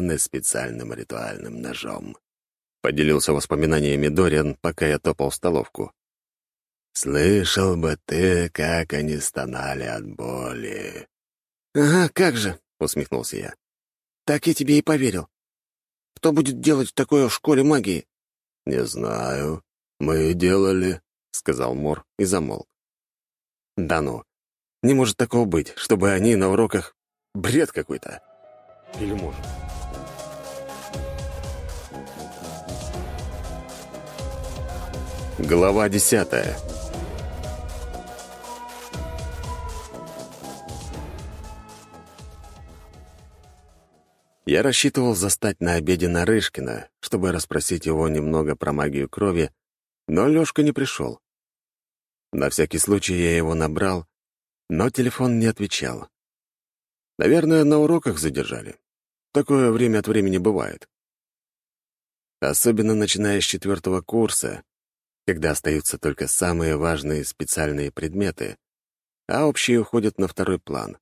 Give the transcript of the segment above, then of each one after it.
не специальным ритуальным ножом. Поделился воспоминаниями Дориан, пока я топал в столовку. «Слышал бы ты, как они стонали от боли». «Ага, как же», — усмехнулся я. «Так я тебе и поверил. Кто будет делать такое в школе магии?» «Не знаю. Мы делали», — сказал Мор и замолк. «Да ну, не может такого быть, чтобы они на уроках... Бред какой-то. Или может?» Глава десятая Я рассчитывал застать на обеде Нарышкина, чтобы расспросить его немного про магию крови, но Лёшка не пришел. На всякий случай я его набрал, но телефон не отвечал. Наверное, на уроках задержали. Такое время от времени бывает. Особенно начиная с четвертого курса, когда остаются только самые важные специальные предметы, а общие уходят на второй план.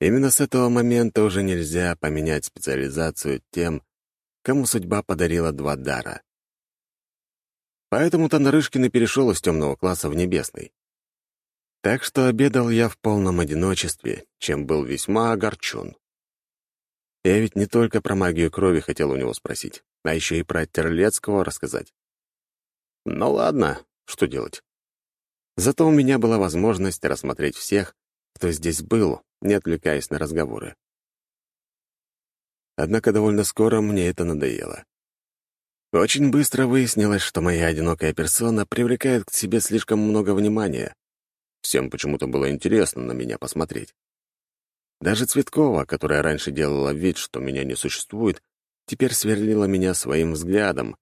Именно с этого момента уже нельзя поменять специализацию тем, кому судьба подарила два дара. Поэтому-то Нарышкин и перешел из темного класса в небесный. Так что обедал я в полном одиночестве, чем был весьма огорчен. Я ведь не только про магию крови хотел у него спросить, а еще и про Терлецкого рассказать. Ну ладно, что делать. Зато у меня была возможность рассмотреть всех, кто здесь был, не отвлекаясь на разговоры. Однако довольно скоро мне это надоело. Очень быстро выяснилось, что моя одинокая персона привлекает к себе слишком много внимания. Всем почему-то было интересно на меня посмотреть. Даже Цветкова, которая раньше делала вид, что меня не существует, теперь сверлила меня своим взглядом,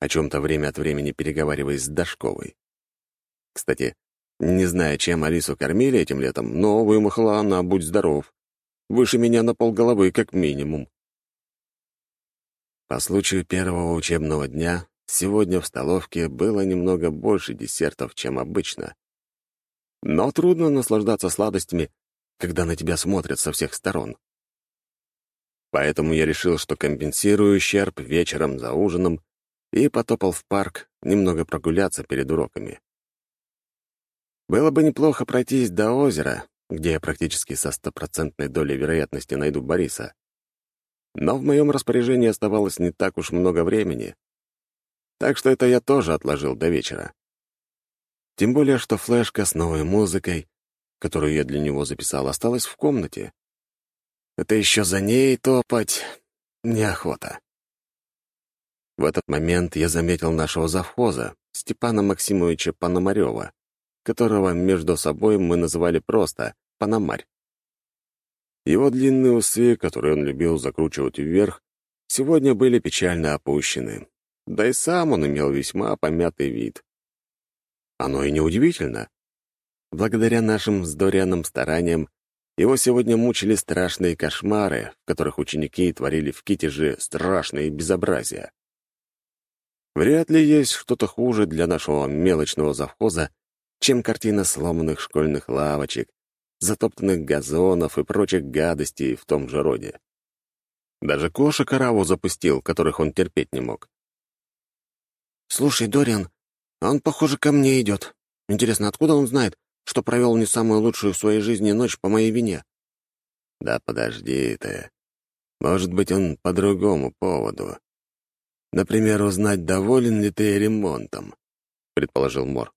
о чем-то время от времени переговариваясь с Дашковой. Кстати, не знаю, чем Алису кормили этим летом, но вымахала она, будь здоров. Выше меня на полголовы, как минимум. По случаю первого учебного дня сегодня в столовке было немного больше десертов, чем обычно. Но трудно наслаждаться сладостями, когда на тебя смотрят со всех сторон. Поэтому я решил, что компенсирую ущерб вечером за ужином и потопал в парк немного прогуляться перед уроками. Было бы неплохо пройтись до озера, где я практически со стопроцентной долей вероятности найду Бориса. Но в моем распоряжении оставалось не так уж много времени. Так что это я тоже отложил до вечера. Тем более, что флешка с новой музыкой, которую я для него записал, осталась в комнате. Это еще за ней топать неохота. В этот момент я заметил нашего завхоза, Степана Максимовича Пономарева которого между собой мы называли просто «Панамарь». Его длинные усы, которые он любил закручивать вверх, сегодня были печально опущены. Да и сам он имел весьма помятый вид. Оно и неудивительно. Благодаря нашим с Дорианом стараниям его сегодня мучили страшные кошмары, в которых ученики творили в Китеже страшные безобразия. Вряд ли есть что-то хуже для нашего мелочного завхоза, чем картина сломанных школьных лавочек, затоптанных газонов и прочих гадостей в том же роде. Даже кошек ораву запустил, которых он терпеть не мог. «Слушай, Дориан, он, похоже, ко мне идет. Интересно, откуда он знает, что провел не самую лучшую в своей жизни ночь по моей вине?» «Да подожди ты. Может быть, он по другому поводу. Например, узнать, доволен ли ты ремонтом», — предположил Мор.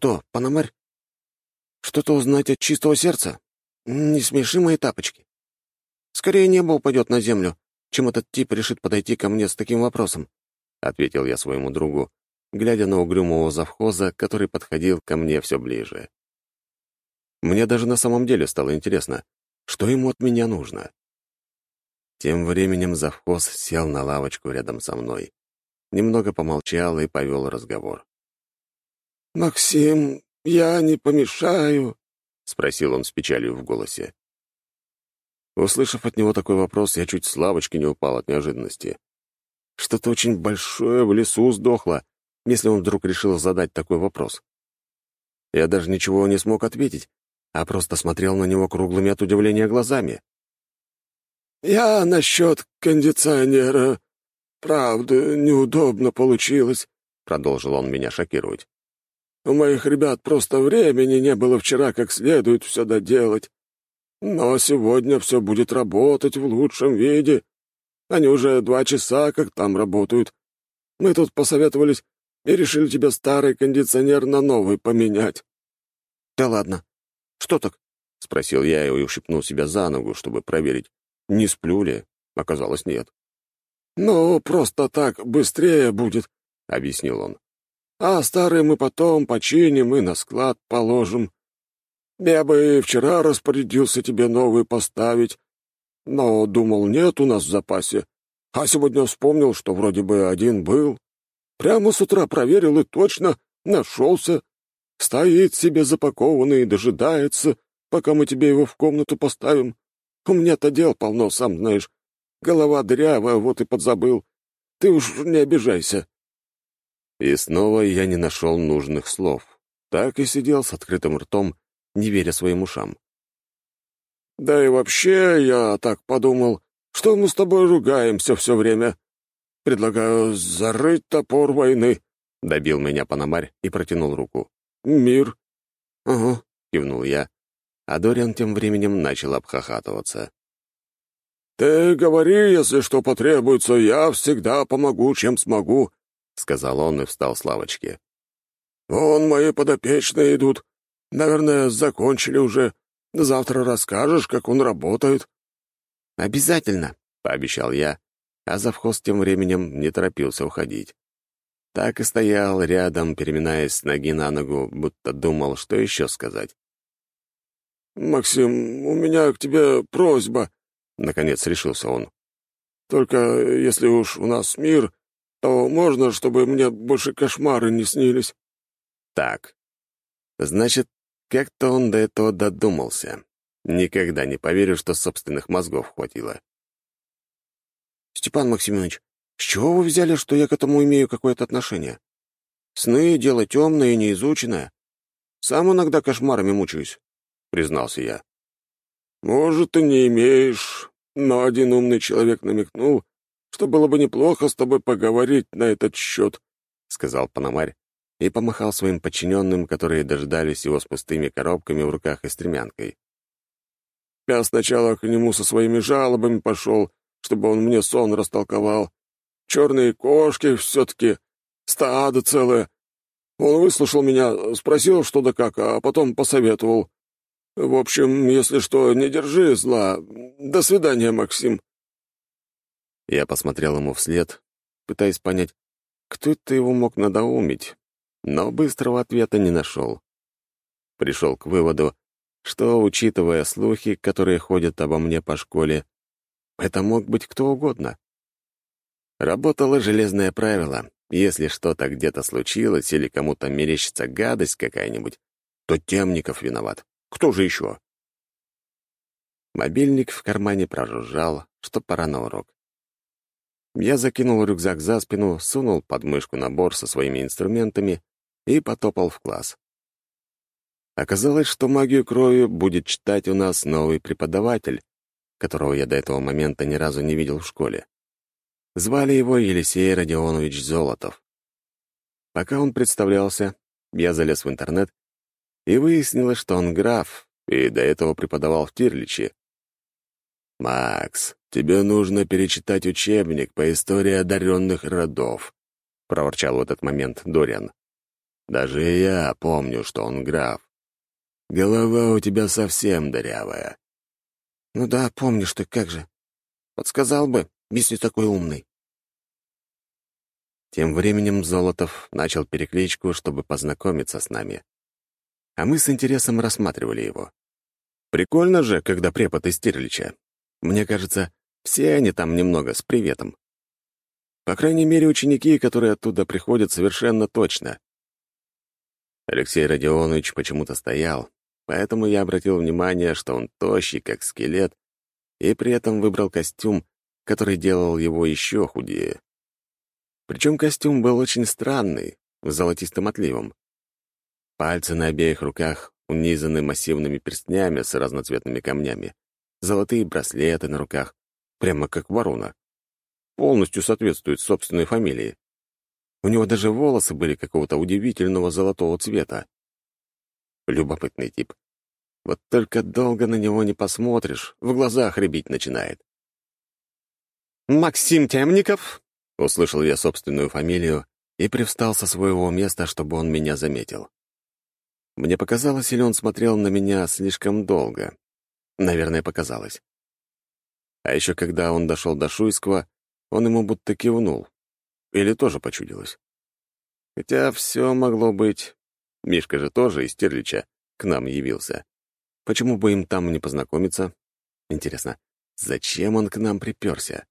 Кто, Панамарь? Что-то узнать от чистого сердца? Не смеши мои тапочки. Скорее небо упадет на землю, чем этот тип решит подойти ко мне с таким вопросом, — ответил я своему другу, глядя на угрюмого завхоза, который подходил ко мне все ближе. Мне даже на самом деле стало интересно, что ему от меня нужно. Тем временем завхоз сел на лавочку рядом со мной, немного помолчал и повел разговор. «Максим, я не помешаю?» — спросил он с печалью в голосе. Услышав от него такой вопрос, я чуть с лавочки не упал от неожиданности. Что-то очень большое в лесу сдохло, если он вдруг решил задать такой вопрос. Я даже ничего не смог ответить, а просто смотрел на него круглыми от удивления глазами. «Я насчет кондиционера. Правда, неудобно получилось», — продолжил он меня шокировать. «У моих ребят просто времени не было вчера как следует все доделать. Но сегодня все будет работать в лучшем виде. Они уже два часа как там работают. Мы тут посоветовались и решили тебе старый кондиционер на новый поменять». «Да ладно. Что так?» — спросил я и ущипнул себя за ногу, чтобы проверить, не сплю ли. Оказалось, нет. «Ну, просто так быстрее будет», — объяснил он. «А старый мы потом починим и на склад положим. Я бы вчера распорядился тебе новый поставить, но думал, нет у нас в запасе. А сегодня вспомнил, что вроде бы один был. Прямо с утра проверил и точно нашелся. Стоит себе запакованный и дожидается, пока мы тебе его в комнату поставим. У меня-то дел полно, сам знаешь. Голова дырявая, вот и подзабыл. Ты уж не обижайся». И снова я не нашел нужных слов. Так и сидел с открытым ртом, не веря своим ушам. «Да и вообще, я так подумал, что мы с тобой ругаемся все время. Предлагаю зарыть топор войны», — добил меня Панамарь и протянул руку. «Мир». «Ага», — кивнул я, а Дориан тем временем начал обхахатываться. «Ты говори, если что потребуется, я всегда помогу, чем смогу», — сказал он и встал с лавочки. «Вон мои подопечные идут. Наверное, закончили уже. Завтра расскажешь, как он работает». «Обязательно», — пообещал я, а завхоз тем временем не торопился уходить. Так и стоял рядом, переминаясь с ноги на ногу, будто думал, что еще сказать. «Максим, у меня к тебе просьба», — наконец решился он. «Только если уж у нас мир, то можно, чтобы мне больше кошмары не снились?» «Так, значит, как-то он до этого додумался. Никогда не поверю, что собственных мозгов хватило». «Степан Максимович, с чего вы взяли, что я к этому имею какое-то отношение? Сны — дело темное и неизученное. Сам иногда кошмарами мучаюсь», — признался я. «Может, и не имеешь, но один умный человек намекнул, что было бы неплохо с тобой поговорить на этот счет», — сказал Пономарь и помахал своим подчиненным, которые дождались его с пустыми коробками в руках и стремянкой. «Я сначала к нему со своими жалобами пошел, чтобы он мне сон растолковал. Черные кошки все-таки, стадо целое. Он выслушал меня, спросил, что да как, а потом посоветовал. В общем, если что, не держи зла. До свидания, Максим». Я посмотрел ему вслед, пытаясь понять, кто это его мог надоумить, но быстрого ответа не нашел. Пришел к выводу, что, учитывая слухи, которые ходят обо мне по школе, это мог быть кто угодно. Работало железное правило. Если что-то где-то случилось или кому-то мерещится гадость какая-нибудь, то Темников виноват. Кто же еще? Мобильник в кармане прожужжал, что пора на урок. Я закинул рюкзак за спину, сунул под мышку набор со своими инструментами и потопал в класс. Оказалось, что магию крови будет читать у нас новый преподаватель, которого я до этого момента ни разу не видел в школе. Звали его Елисей Родионович Золотов. Пока он представлялся, я залез в интернет, и выяснилось, что он граф, и до этого преподавал в Тирличе. «Макс, тебе нужно перечитать учебник по истории одаренных родов», — проворчал в этот момент Дориан. «Даже я помню, что он граф. Голова у тебя совсем дырявая. «Ну да, помнишь ты, как же. Подсказал бы, если такой умный». Тем временем Золотов начал перекличку, чтобы познакомиться с нами. А мы с интересом рассматривали его. Прикольно же, когда препод из Тирлича. Мне кажется, все они там немного с приветом. По крайней мере, ученики, которые оттуда приходят, совершенно точно. Алексей Родионович почему-то стоял, поэтому я обратил внимание, что он тощий, как скелет, и при этом выбрал костюм, который делал его еще худее. Причем костюм был очень странный, с золотистым отливом. Пальцы на обеих руках унизаны массивными перстнями с разноцветными камнями, золотые браслеты на руках, прямо как ворона. Полностью соответствует собственной фамилии. У него даже волосы были какого-то удивительного золотого цвета. Любопытный тип. Вот только долго на него не посмотришь, в глазах рябить начинает. «Максим Темников!» — услышал я собственную фамилию и привстал со своего места, чтобы он меня заметил. Мне показалось, или он смотрел на меня слишком долго. Наверное, показалось. А еще когда он дошел до Шуйского, он ему будто кивнул. Или тоже почудилось. Хотя все могло быть. Мишка же тоже из Терлича к нам явился. Почему бы им там не познакомиться? Интересно, зачем он к нам приперся?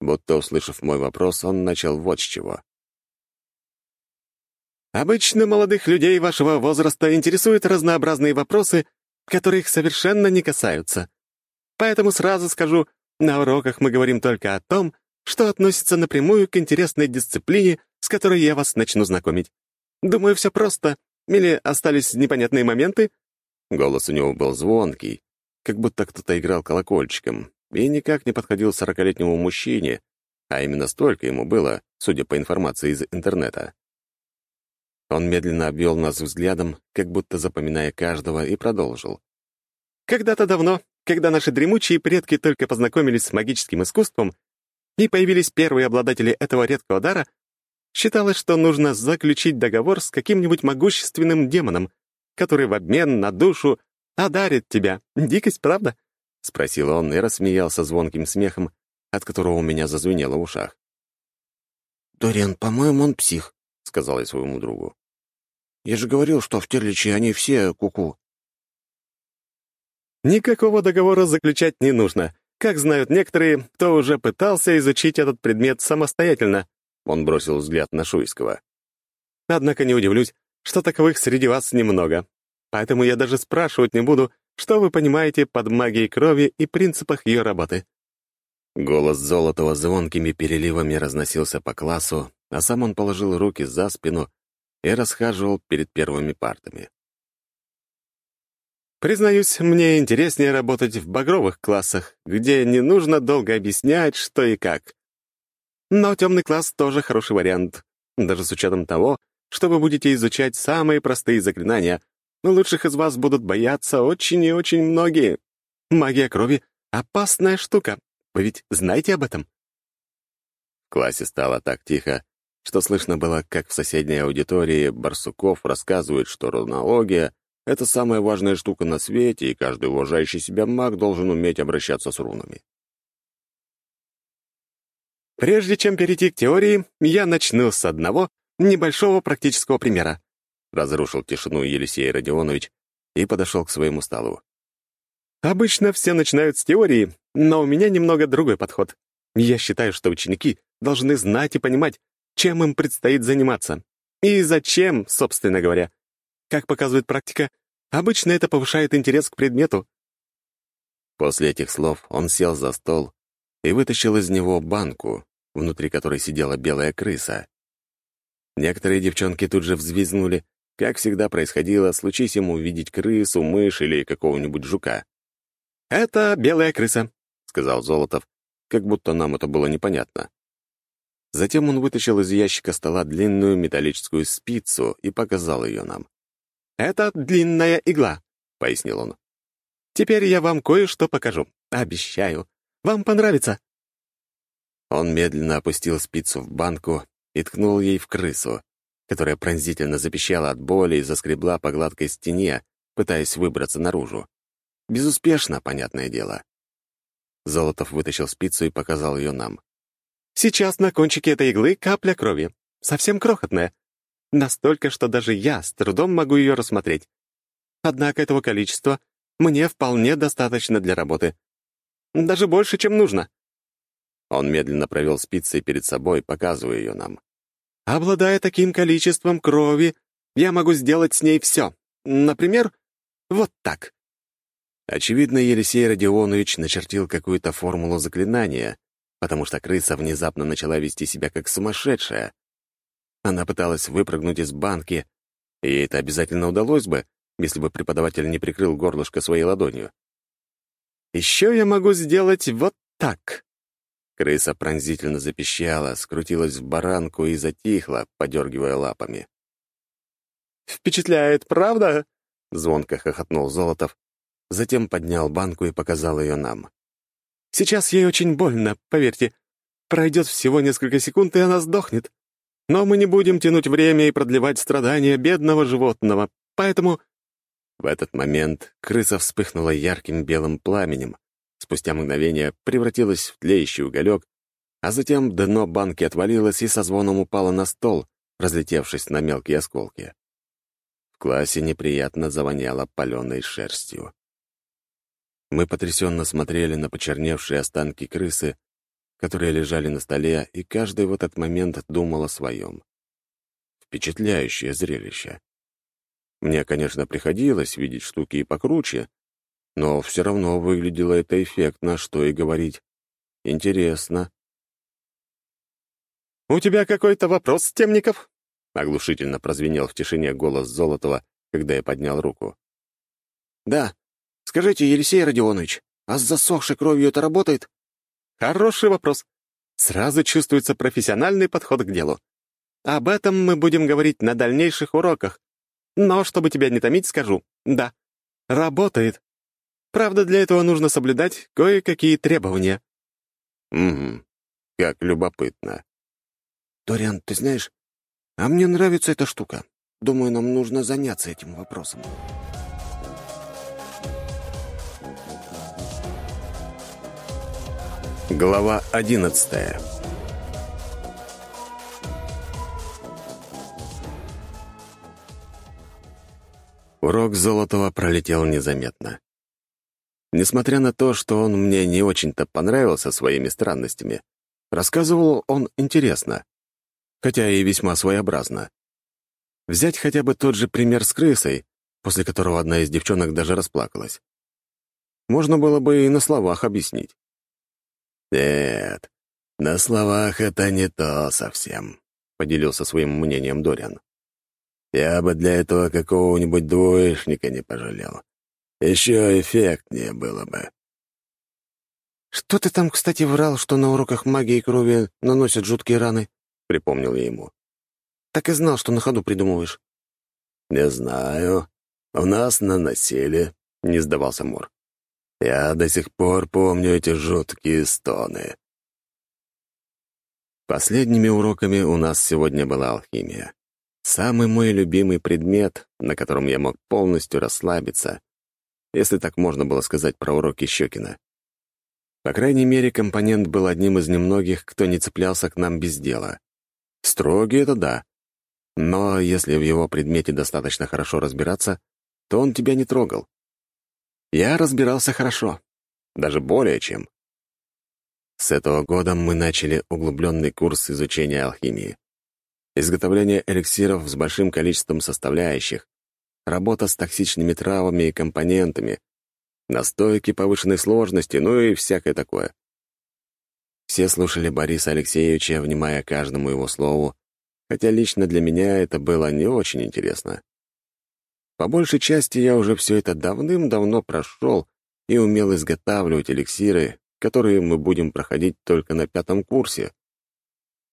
Будто, услышав мой вопрос, он начал вот с чего. «Обычно молодых людей вашего возраста интересуют разнообразные вопросы, которые их совершенно не касаются. Поэтому сразу скажу, на уроках мы говорим только о том, что относится напрямую к интересной дисциплине, с которой я вас начну знакомить. Думаю, все просто. Или остались непонятные моменты?» Голос у него был звонкий, как будто кто-то играл колокольчиком, и никак не подходил сорокалетнему мужчине, а именно столько ему было, судя по информации из интернета. Он медленно обвел нас взглядом, как будто запоминая каждого, и продолжил. «Когда-то давно, когда наши дремучие предки только познакомились с магическим искусством и появились первые обладатели этого редкого дара, считалось, что нужно заключить договор с каким-нибудь могущественным демоном, который в обмен на душу одарит тебя. Дикость, правда?» — спросил он и рассмеялся звонким смехом, от которого у меня зазвенело в ушах. «Дориан, по-моему, он псих», — сказал я своему другу. «Я же говорил, что в Терличе они все куку». -ку. «Никакого договора заключать не нужно. Как знают некоторые, кто уже пытался изучить этот предмет самостоятельно», — он бросил взгляд на Шуйского. «Однако не удивлюсь, что таковых среди вас немного. Поэтому я даже спрашивать не буду, что вы понимаете под магией крови и принципах ее работы». Голос Золотого звонкими переливами разносился по классу, а сам он положил руки за спину и расхаживал перед первыми партами. «Признаюсь, мне интереснее работать в багровых классах, где не нужно долго объяснять, что и как. Но темный класс тоже хороший вариант, даже с учетом того, что вы будете изучать самые простые заклинания, но лучших из вас будут бояться очень и очень многие. Магия крови — опасная штука, вы ведь знаете об этом?» В классе стало так тихо, что слышно было, как в соседней аудитории Барсуков рассказывает, что рунология — это самая важная штука на свете, и каждый уважающий себя маг должен уметь обращаться с рунами. Прежде чем перейти к теории, я начну с одного небольшого практического примера. Разрушил тишину Елисей Родионович и подошел к своему столу. Обычно все начинают с теории, но у меня немного другой подход. Я считаю, что ученики должны знать и понимать, чем им предстоит заниматься. И зачем, собственно говоря. Как показывает практика, обычно это повышает интерес к предмету. После этих слов он сел за стол и вытащил из него банку, внутри которой сидела белая крыса. Некоторые девчонки тут же взвизгнули, как всегда происходило, случись ему увидеть крысу, мышь или какого-нибудь жука. «Это белая крыса», — сказал Золотов, как будто нам это было непонятно. Затем он вытащил из ящика стола длинную металлическую спицу и показал ее нам. «Это длинная игла», — пояснил он. «Теперь я вам кое-что покажу. Обещаю. Вам понравится». Он медленно опустил спицу в банку и ткнул ей в крысу, которая пронзительно запищала от боли и заскребла по гладкой стене, пытаясь выбраться наружу. Безуспешно, понятное дело. Золотов вытащил спицу и показал ее нам. «Сейчас на кончике этой иглы капля крови. Совсем крохотная. Настолько, что даже я с трудом могу ее рассмотреть. Однако этого количества мне вполне достаточно для работы. Даже больше, чем нужно». Он медленно провел спицей перед собой, показывая ее нам. «Обладая таким количеством крови, я могу сделать с ней все. Например, вот так». Очевидно, Елисей Родионович начертил какую-то формулу заклинания, потому что крыса внезапно начала вести себя как сумасшедшая. Она пыталась выпрыгнуть из банки, и это обязательно удалось бы, если бы преподаватель не прикрыл горлышко своей ладонью. «Еще я могу сделать вот так». Крыса пронзительно запищала, скрутилась в баранку и затихла, подергивая лапами. «Впечатляет, правда?» — звонко хохотнул Золотов, затем поднял банку и показал ее нам. «Сейчас ей очень больно, поверьте. Пройдет всего несколько секунд, и она сдохнет. Но мы не будем тянуть время и продлевать страдания бедного животного, поэтому...» В этот момент крыса вспыхнула ярким белым пламенем, спустя мгновение превратилась в тлеющий уголек, а затем дно банки отвалилось и со звоном упало на стол, разлетевшись на мелкие осколки. В классе неприятно завоняло паленой шерстью. Мы потрясенно смотрели на почерневшие останки крысы, которые лежали на столе, и каждый в этот момент думал о своем. Впечатляющее зрелище. Мне, конечно, приходилось видеть штуки и покруче, но все равно выглядело это эффектно, что и говорить. Интересно. «У тебя какой-то вопрос, Темников?» — оглушительно прозвенел в тишине голос Золотова, когда я поднял руку. «Да. Скажите, Елисей Родионович, а с засохшей кровью это работает?» Хороший вопрос. Сразу чувствуется профессиональный подход к делу. Об этом мы будем говорить на дальнейших уроках. Но, чтобы тебя не томить, скажу. Да, работает. Правда, для этого нужно соблюдать кое-какие требования. Угу, как любопытно. Ториан, ты знаешь, а мне нравится эта штука. Думаю, нам нужно заняться этим вопросом. Глава одиннадцатая Урок Золотого пролетел незаметно. Несмотря на то, что он мне не очень-то понравился своими странностями, рассказывал он интересно, хотя и весьма своеобразно. Взять хотя бы тот же пример с крысой, после которого одна из девчонок даже расплакалась. Можно было бы и на словах объяснить. «Нет, на словах это не то совсем», — поделился своим мнением Дориан. «Я бы для этого какого-нибудь двоечника не пожалел. Еще эффектнее было бы». «Что ты там, кстати, врал, что на уроках магии крови наносят жуткие раны?» — припомнил я ему. «Так и знал, что на ходу придумываешь». «Не знаю. У нас наносили», — не сдавался Мур. Я до сих пор помню эти жуткие стоны. Последними уроками у нас сегодня была алхимия. Самый мой любимый предмет, на котором я мог полностью расслабиться, если так можно было сказать про уроки Щекина. По крайней мере, компонент был одним из немногих, кто не цеплялся к нам без дела. Строгий — это да. Но если в его предмете достаточно хорошо разбираться, то он тебя не трогал. Я разбирался хорошо, даже более чем. С этого года мы начали углубленный курс изучения алхимии. Изготовление эликсиров с большим количеством составляющих, работа с токсичными травами и компонентами, настойки повышенной сложности, ну и всякое такое. Все слушали Бориса Алексеевича, внимая каждому его слову, хотя лично для меня это было не очень интересно. По большей части я уже все это давным-давно прошел и умел изготавливать эликсиры, которые мы будем проходить только на пятом курсе.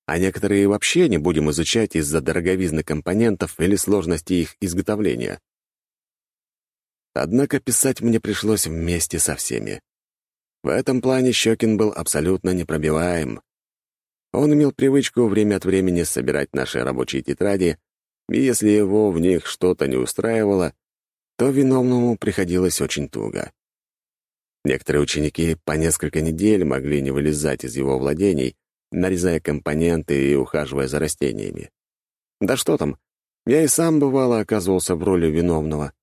А некоторые вообще не будем изучать из-за дороговизны компонентов или сложности их изготовления. Однако писать мне пришлось вместе со всеми. В этом плане Щекин был абсолютно непробиваем. Он имел привычку время от времени собирать наши рабочие тетради если его в них что-то не устраивало, то виновному приходилось очень туго. Некоторые ученики по несколько недель могли не вылезать из его владений, нарезая компоненты и ухаживая за растениями. Да что там, я и сам, бывало, оказывался в роли виновного.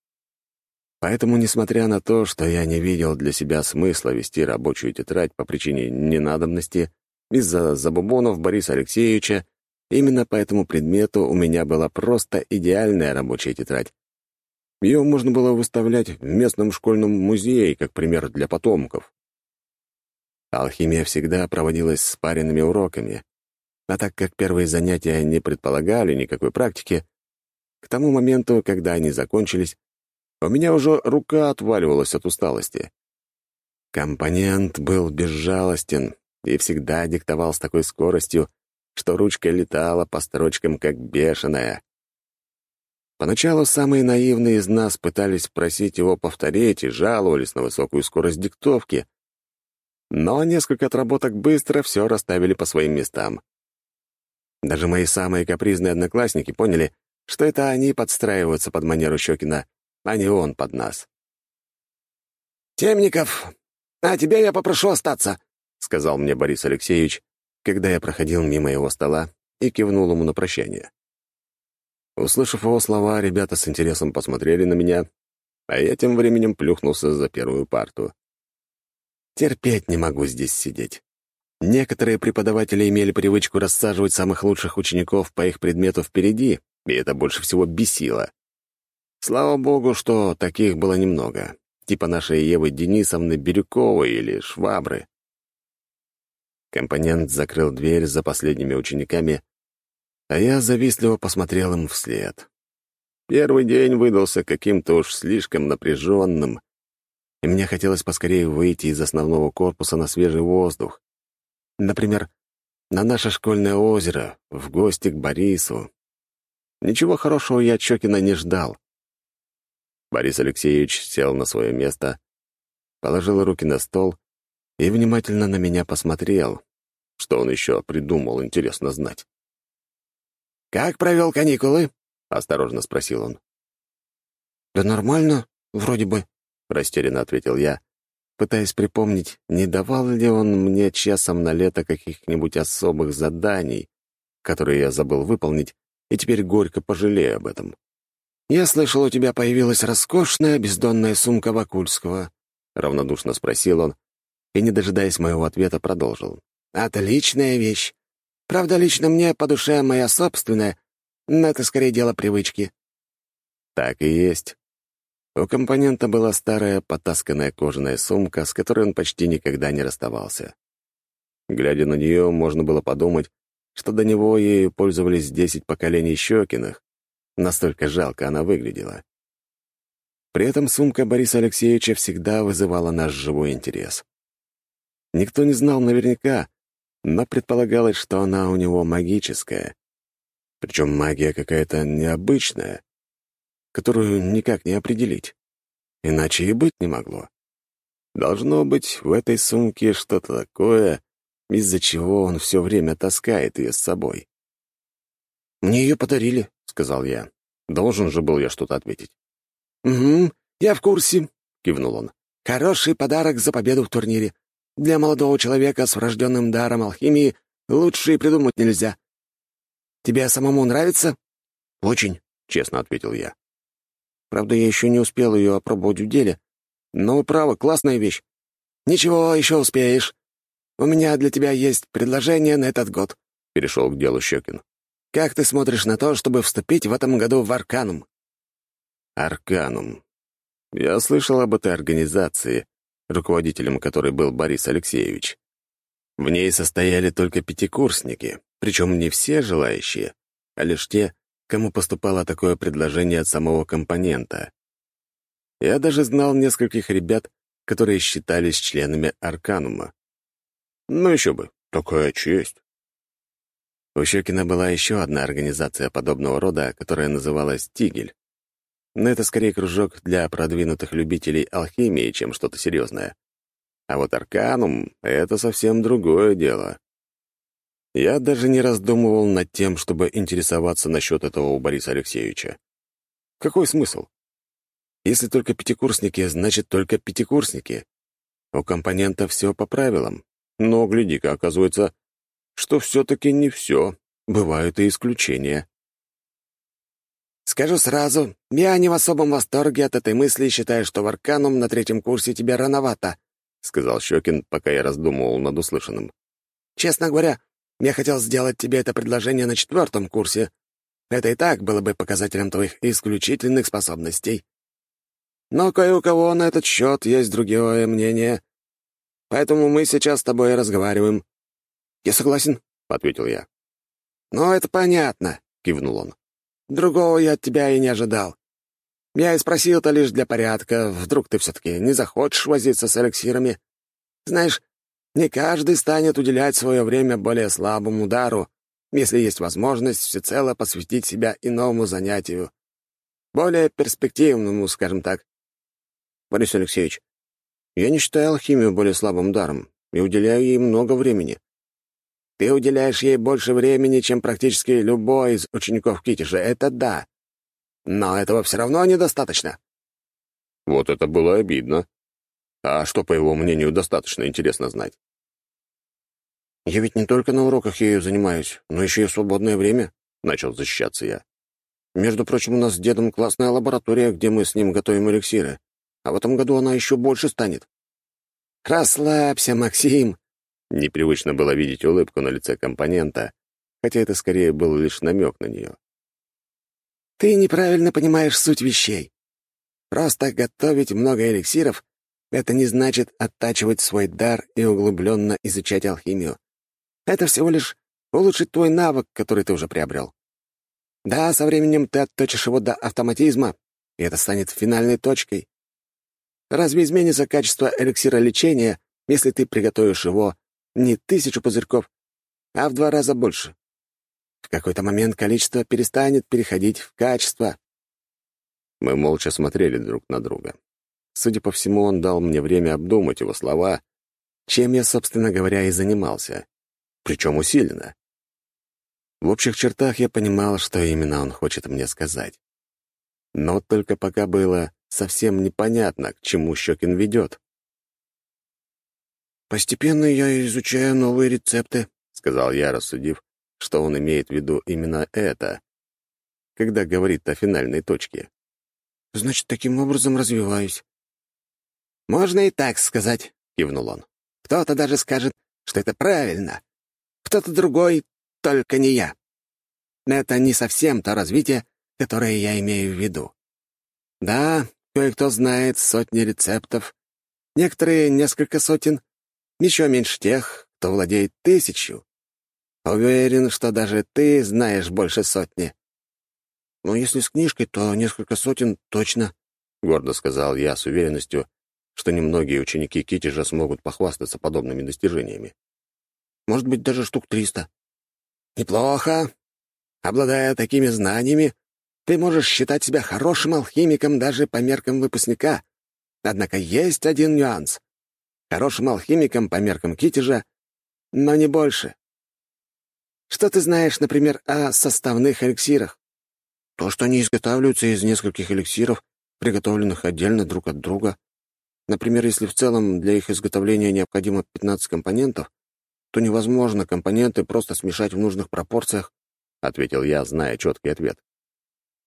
Поэтому, несмотря на то, что я не видел для себя смысла вести рабочую тетрадь по причине ненадобности, из-за забубонов Бориса Алексеевича Именно по этому предмету у меня была просто идеальная рабочая тетрадь. Ее можно было выставлять в местном школьном музее, как пример для потомков. Алхимия всегда проводилась с паренными уроками, а так как первые занятия не предполагали никакой практики, к тому моменту, когда они закончились, у меня уже рука отваливалась от усталости. Компонент был безжалостен и всегда диктовал с такой скоростью, что ручка летала по строчкам как бешеная. Поначалу самые наивные из нас пытались просить его повторить и жаловались на высокую скорость диктовки, но несколько отработок быстро все расставили по своим местам. Даже мои самые капризные одноклассники поняли, что это они подстраиваются под манеру Щекина, а не он под нас. «Темников, а тебя я попрошу остаться», — сказал мне Борис Алексеевич, когда я проходил мимо его стола и кивнул ему на прощание. Услышав его слова, ребята с интересом посмотрели на меня, а я тем временем плюхнулся за первую парту. Терпеть не могу здесь сидеть. Некоторые преподаватели имели привычку рассаживать самых лучших учеников по их предмету впереди, и это больше всего бесило. Слава богу, что таких было немного, типа нашей Евы Денисовны Бирюковой или Швабры. Компонент закрыл дверь за последними учениками, а я завистливо посмотрел им вслед. Первый день выдался каким-то уж слишком напряженным, и мне хотелось поскорее выйти из основного корпуса на свежий воздух. Например, на наше школьное озеро, в гости к Борису. Ничего хорошего я Чокина не ждал. Борис Алексеевич сел на свое место, положил руки на стол и внимательно на меня посмотрел. Что он еще придумал, интересно знать. «Как провел каникулы?» — осторожно спросил он. «Да нормально, вроде бы», — растерянно ответил я, пытаясь припомнить, не давал ли он мне часом на лето каких-нибудь особых заданий, которые я забыл выполнить, и теперь горько пожалею об этом. «Я слышал, у тебя появилась роскошная бездонная сумка Вакульского», — равнодушно спросил он, и, не дожидаясь моего ответа, продолжил. «Отличная вещь. Правда, лично мне по душе моя собственная, но это скорее дело привычки». Так и есть. У компонента была старая потасканная кожаная сумка, с которой он почти никогда не расставался. Глядя на нее, можно было подумать, что до него ею пользовались десять поколений Щекиных. Настолько жалко она выглядела. При этом сумка Бориса Алексеевича всегда вызывала наш живой интерес. Никто не знал наверняка, но предполагалось, что она у него магическая. Причем магия какая-то необычная, которую никак не определить. Иначе и быть не могло. Должно быть в этой сумке что-то такое, из-за чего он все время таскает ее с собой. «Мне ее подарили», — сказал я. Должен же был я что-то ответить. «Угу, я в курсе», — кивнул он. «Хороший подарок за победу в турнире. Для молодого человека с врожденным даром алхимии лучше и придумать нельзя. Тебе самому нравится?» «Очень», — честно ответил я. Правда, я еще не успел ее опробовать в деле. Но, право, классная вещь. Ничего, еще успеешь. У меня для тебя есть предложение на этот год», — перешел к делу Щекин. «Как ты смотришь на то, чтобы вступить в этом году в Арканум?» «Арканум. Я слышал об этой организации, руководителем которой был Борис Алексеевич. В ней состояли только пятикурсники, причем не все желающие, а лишь те, кому поступало такое предложение от самого компонента. Я даже знал нескольких ребят, которые считались членами Арканума. Ну еще бы, такая честь. У Щекина была еще одна организация подобного рода, которая называлась «Тигель». Но это скорее кружок для продвинутых любителей алхимии, чем что-то серьезное. А вот Арканум — это совсем другое дело. Я даже не раздумывал над тем, чтобы интересоваться насчет этого у Бориса Алексеевича. Какой смысл? Если только пятикурсники, значит, только пятикурсники. У компонента все по правилам. Но, гляди-ка, оказывается, что все-таки не все. Бывают и исключения. «Скажу сразу, я не в особом восторге от этой мысли и считаю, что в Арканум на третьем курсе тебе рановато», — сказал Щекин, пока я раздумывал над услышанным. «Честно говоря, я хотел сделать тебе это предложение на четвертом курсе. Это и так было бы показателем твоих исключительных способностей. Но кое у кого на этот счет есть другое мнение. Поэтому мы сейчас с тобой разговариваем». «Я согласен», — ответил я. «Ну, это понятно», — кивнул он. «Другого я от тебя и не ожидал. Я и спросил-то лишь для порядка. Вдруг ты все-таки не захочешь возиться с эликсирами?» Знаешь, не каждый станет уделять свое время более слабому удару, если есть возможность всецело посвятить себя иному занятию. Более перспективному, скажем так. Борис Алексеевич, я не считаю алхимию более слабым даром и уделяю ей много времени. Ты уделяешь ей больше времени, чем практически любой из учеников Китежа, это да. Но этого все равно недостаточно. Вот это было обидно. А что, по его мнению, достаточно интересно знать? «Я ведь не только на уроках ею занимаюсь, но еще и в свободное время», — начал защищаться я. «Между прочим, у нас с дедом классная лаборатория, где мы с ним готовим эликсиры, а в этом году она еще больше станет». «Расслабься, Максим!» Непривычно было видеть улыбку на лице компонента, хотя это скорее был лишь намек на нее. «Ты неправильно понимаешь суть вещей. Просто готовить много эликсиров — это не значит оттачивать свой дар и углубленно изучать алхимию. Это всего лишь улучшить твой навык, который ты уже приобрел. Да, со временем ты отточишь его до автоматизма, и это станет финальной точкой. Разве изменится качество эликсира лечения, если ты приготовишь его не тысячу пузырьков, а в два раза больше? В какой-то момент количество перестанет переходить в качество. Мы молча смотрели друг на друга. Судя по всему, он дал мне время обдумать его слова, чем я, собственно говоря, и занимался. Причем усиленно. В общих чертах я понимал, что именно он хочет мне сказать. Но только пока было совсем непонятно, к чему Щекин ведет. «Постепенно я изучаю новые рецепты», — сказал я, рассудив, что он имеет в виду именно это, когда говорит о финальной точке. «Значит, таким образом развиваюсь». «Можно и так сказать», — кивнул он. «Кто-то даже скажет, что это правильно. Кто-то другой, только не я. Это не совсем то развитие, которое я имею в виду. Да, кое-кто знает сотни рецептов, некоторые — несколько сотен, еще меньше тех, кто владеет тысячу. Уверен, что даже ты знаешь больше сотни. «Но если с книжкой, то несколько сотен точно», — гордо сказал я с уверенностью, что немногие ученики Китежа смогут похвастаться подобными достижениями. «Может быть, даже штук триста». «Неплохо. Обладая такими знаниями, ты можешь считать себя хорошим алхимиком даже по меркам выпускника. Однако есть один нюанс. Хорошим алхимиком по меркам Китежа, но не больше. Что ты знаешь, например, о составных эликсирах? То, что они изготавливаются из нескольких эликсиров, приготовленных отдельно друг от друга. Например, если в целом для их изготовления необходимо 15 компонентов, то невозможно компоненты просто смешать в нужных пропорциях, — ответил я, зная четкий ответ.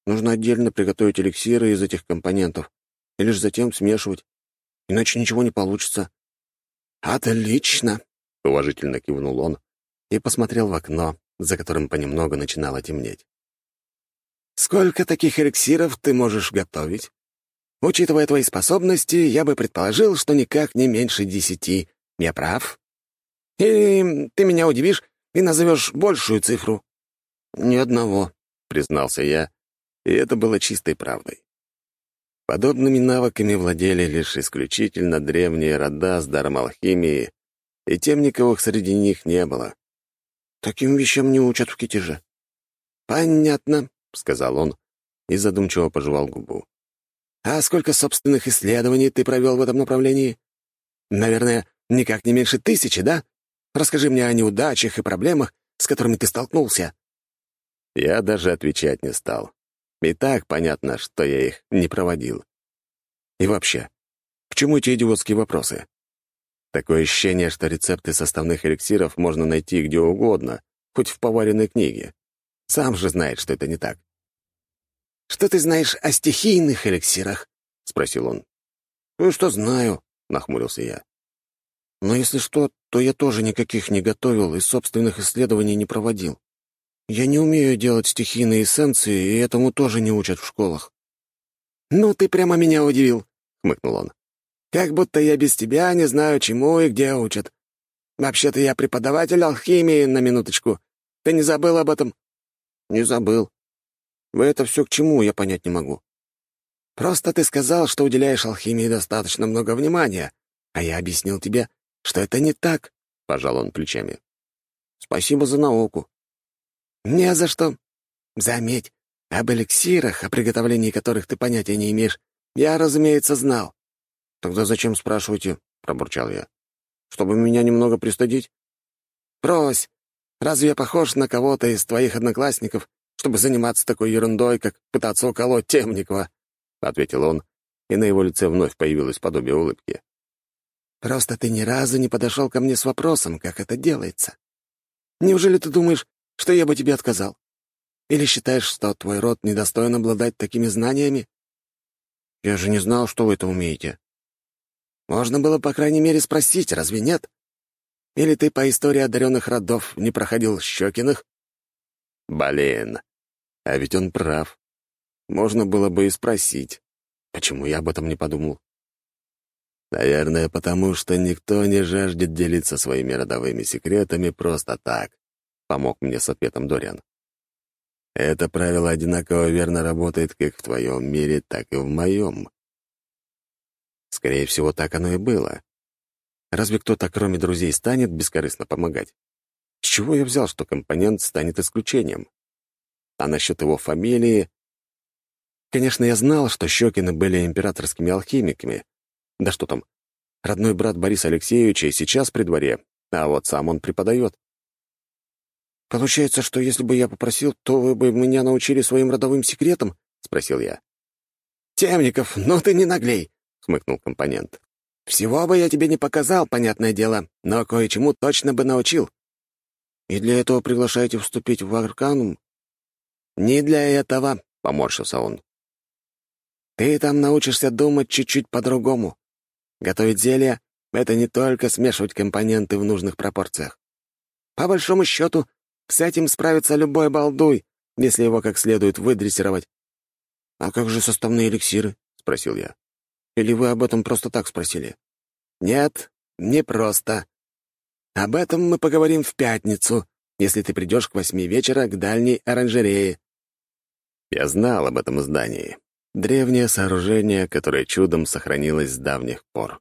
Нужно отдельно приготовить эликсиры из этих компонентов и лишь затем смешивать, иначе ничего не получится. «Отлично!» — уважительно кивнул он и посмотрел в окно, за которым понемногу начинало темнеть. «Сколько таких эликсиров ты можешь готовить? Учитывая твои способности, я бы предположил, что никак не меньше десяти. Я прав? Или ты меня удивишь и назовешь большую цифру?» «Ни одного», — признался я, и это было чистой правдой. Подобными навыками владели лишь исключительно древние рода с даром алхимии, и тем никого среди них не было. «Таким вещам не учат в китеже». «Понятно», — сказал он и задумчиво пожевал губу. «А сколько собственных исследований ты провел в этом направлении? Наверное, никак не меньше тысячи, да? Расскажи мне о неудачах и проблемах, с которыми ты столкнулся». Я даже отвечать не стал. И так понятно, что я их не проводил. И вообще, к чему эти идиотские вопросы? Такое ощущение, что рецепты составных эликсиров можно найти где угодно, хоть в поваренной книге. Сам же знает, что это не так. «Что ты знаешь о стихийных эликсирах?» — спросил он. «Ну, что знаю», — нахмурился я. «Но если что, то я тоже никаких не готовил и собственных исследований не проводил. Я не умею делать стихийные эссенции, и этому тоже не учат в школах». «Ну, ты прямо меня удивил», — хмыкнул он. «Как будто я без тебя не знаю, чему и где учат. Вообще-то я преподаватель алхимии, на минуточку. Ты не забыл об этом?» «Не забыл. Вы это все к чему, я понять не могу». «Просто ты сказал, что уделяешь алхимии достаточно много внимания, а я объяснил тебе, что это не так», — пожал он плечами. «Спасибо за науку». «Не за что. Заметь, об эликсирах, о приготовлении которых ты понятия не имеешь, я, разумеется, знал». «Тогда зачем спрашиваете?» — пробурчал я. «Чтобы меня немного пристыдить?» «Брось. Разве я похож на кого-то из твоих одноклассников, чтобы заниматься такой ерундой, как пытаться уколоть Темникова?» — ответил он, и на его лице вновь появилось подобие улыбки. «Просто ты ни разу не подошел ко мне с вопросом, как это делается. Неужели ты думаешь, что я бы тебе отказал? Или считаешь, что твой род недостоин обладать такими знаниями?» «Я же не знал, что вы это умеете». «Можно было, по крайней мере, спросить, разве нет? Или ты по истории одаренных родов не проходил Щекиных?» Блин, а ведь он прав. Можно было бы и спросить, почему я об этом не подумал. Наверное, потому что никто не жаждет делиться своими родовыми секретами просто так, помог мне с ответом Дориан. Это правило одинаково верно работает как в твоем мире, так и в моем. Скорее всего, так оно и было. Разве кто-то, кроме друзей, станет бескорыстно помогать? С чего я взял, что компонент станет исключением? А насчет его фамилии... Конечно, я знал, что Щекины были императорскими алхимиками. Да что там, родной брат Бориса Алексеевича сейчас при дворе, а вот сам он преподает. «Получается, что если бы я попросил, то вы бы меня научили своим родовым секретам?» — спросил я. «Темников, ну ты не наглей!» — хмыкнул компонент. «Всего бы я тебе не показал, понятное дело, но кое-чему точно бы научил. И для этого приглашаете вступить в Арканум?» «Не для этого», — поморщился он. «Ты там научишься думать чуть-чуть по-другому. Готовить зелья — это не только смешивать компоненты в нужных пропорциях. По большому счету, с этим справится любой балдуй, если его как следует выдрессировать». «А как же составные эликсиры?» — спросил я. «Или вы об этом просто так спросили?» «Нет, не просто. Об этом мы поговорим в пятницу, если ты придешь к восьми вечера к дальней оранжерее». Я знал об этом здании. Древнее сооружение, которое чудом сохранилось с давних пор.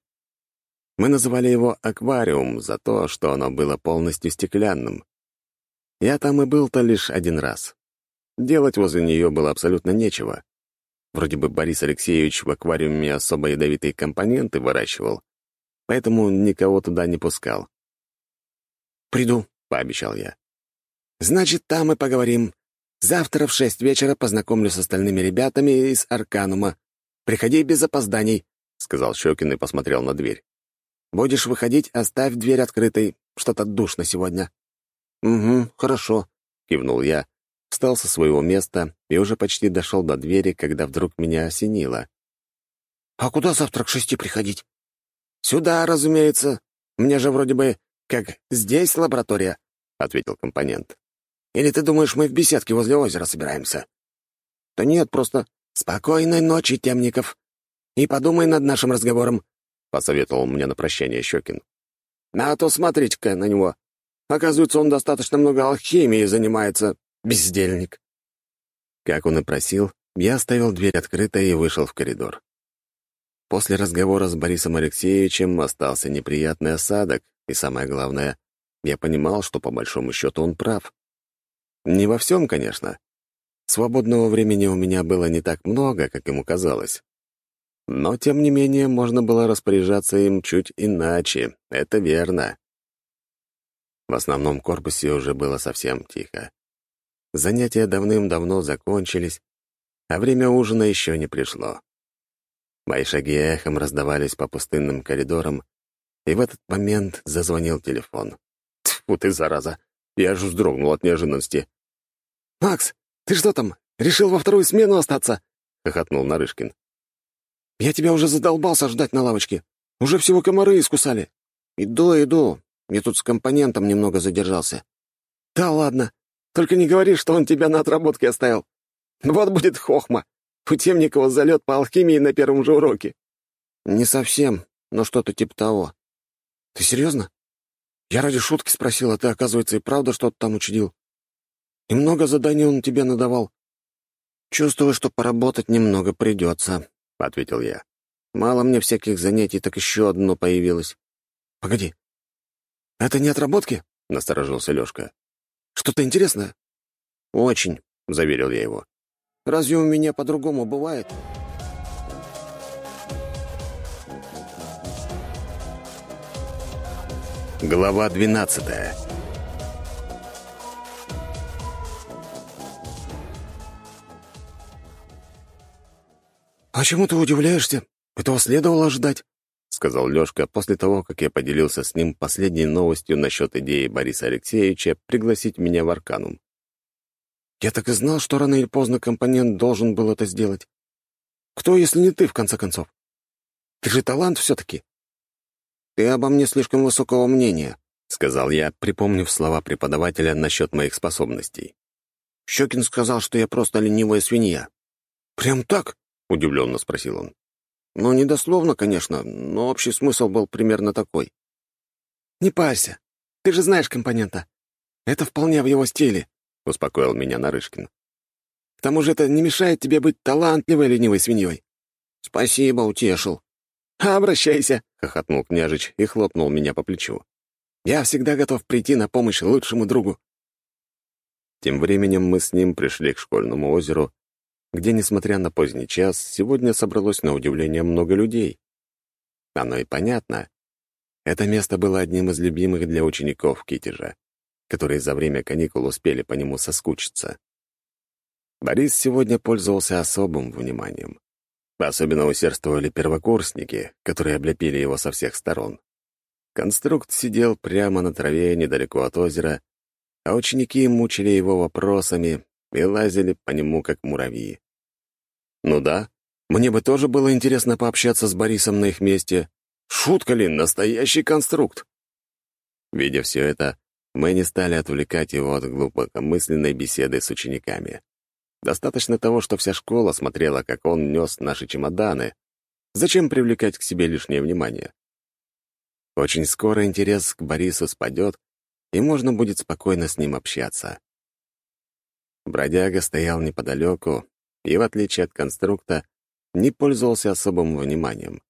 Мы называли его аквариум за то, что оно было полностью стеклянным. Я там и был-то лишь один раз. Делать возле нее было абсолютно нечего. Вроде бы Борис Алексеевич в аквариуме особо ядовитые компоненты выращивал, поэтому никого туда не пускал. «Приду», — пообещал я. «Значит, там и поговорим. Завтра в шесть вечера познакомлю с остальными ребятами из Арканума. Приходи без опозданий», — сказал Щекин и посмотрел на дверь. «Будешь выходить, оставь дверь открытой. Что-то душно сегодня». «Угу, хорошо», — кивнул я, встал со своего места и уже почти дошел до двери, когда вдруг меня осенило. «А куда завтра к шести приходить?» «Сюда, разумеется. Мне же вроде бы как здесь лаборатория», — ответил компонент. «Или ты думаешь, мы в беседке возле озера собираемся?» «Да нет, просто...» «Спокойной ночи, Темников. И подумай над нашим разговором», — посоветовал мне на прощание Щекин. «А то смотрите-ка на него. Оказывается, он достаточно много алхимией занимается, бездельник». Как он и просил, я оставил дверь открытой и вышел в коридор. После разговора с Борисом Алексеевичем остался неприятный осадок, и самое главное, я понимал, что по большому счету он прав. Не во всем, конечно. Свободного времени у меня было не так много, как ему казалось. Но, тем не менее, можно было распоряжаться им чуть иначе, это верно. В основном корпусе уже было совсем тихо. Занятия давным-давно закончились, а время ужина еще не пришло. Мои шаги эхом раздавались по пустынным коридорам, и в этот момент зазвонил телефон. Тьфу ты, зараза! Я аж вздрогнул от неожиданности. «Макс, ты что там, решил во вторую смену остаться?» — хохотнул Нарышкин. «Я тебя уже задолбался ждать на лавочке. Уже всего комары искусали. Иду, иду. Я тут с компонентом немного задержался». «Да ладно. Только не говори, что он тебя на отработке оставил. Вот будет хохма. У Темникова залет по алхимии на первом же уроке». «Не совсем, но что-то типа того. Ты серьезно? Я ради шутки спросил, а ты, оказывается, и правда что-то там учудил. И много заданий он тебе надавал. Чувствую, что поработать немного придется, — ответил я. Мало мне всяких занятий, так еще одно появилось. Погоди, «Это не отработки?» — насторожился Лёшка. «Что-то интересное?» «Очень», — заверил я его. «Разве у меня по-другому бывает?» Глава двенадцатая «А чему ты удивляешься? Этого следовало ждать», — сказал Лёшка после того, как я поделился с ним последней новостью насчет идеи Бориса Алексеевича пригласить меня в Арканум. «Я так и знал, что рано или поздно компонент должен был это сделать. Кто, если не ты, в конце концов? Ты же талант все-таки». «Ты обо мне слишком высокого мнения», — сказал я, припомнив слова преподавателя насчет моих способностей. «Щекин сказал, что я просто ленивая свинья». «Прям так?» — удивленно спросил он. «Ну, не дословно, конечно, но общий смысл был примерно такой». «Не парься. Ты же знаешь компонента. Это вполне в его стиле», — успокоил меня Нарышкин. «К тому же это не мешает тебе быть талантливой ленивой свиньей». «Спасибо, утешил». «Обращайся», — хохотнул княжич и хлопнул меня по плечу. «Я всегда готов прийти на помощь лучшему другу». Тем временем мы с ним пришли к школьному озеру, где, несмотря на поздний час, сегодня собралось на удивление много людей. Оно и понятно. Это место было одним из любимых для учеников Китежа, которые за время каникул успели по нему соскучиться. Борис сегодня пользовался особым вниманием. Особенно усердствовали первокурсники, которые облепили его со всех сторон. Конструкт сидел прямо на траве недалеко от озера, а ученики мучили его вопросами и лазили по нему, как муравьи. Ну да, мне бы тоже было интересно пообщаться с Борисом на их месте. Шутка ли, настоящий конструкт? Видя все это, мы не стали отвлекать его от глубокомысленной беседы с учениками. Достаточно того, что вся школа смотрела, как он нес наши чемоданы. Зачем привлекать к себе лишнее внимание? Очень скоро интерес к Борису спадет, и можно будет спокойно с ним общаться. Бродяга стоял неподалеку и, в отличие от конструкта, не пользовался особым вниманием.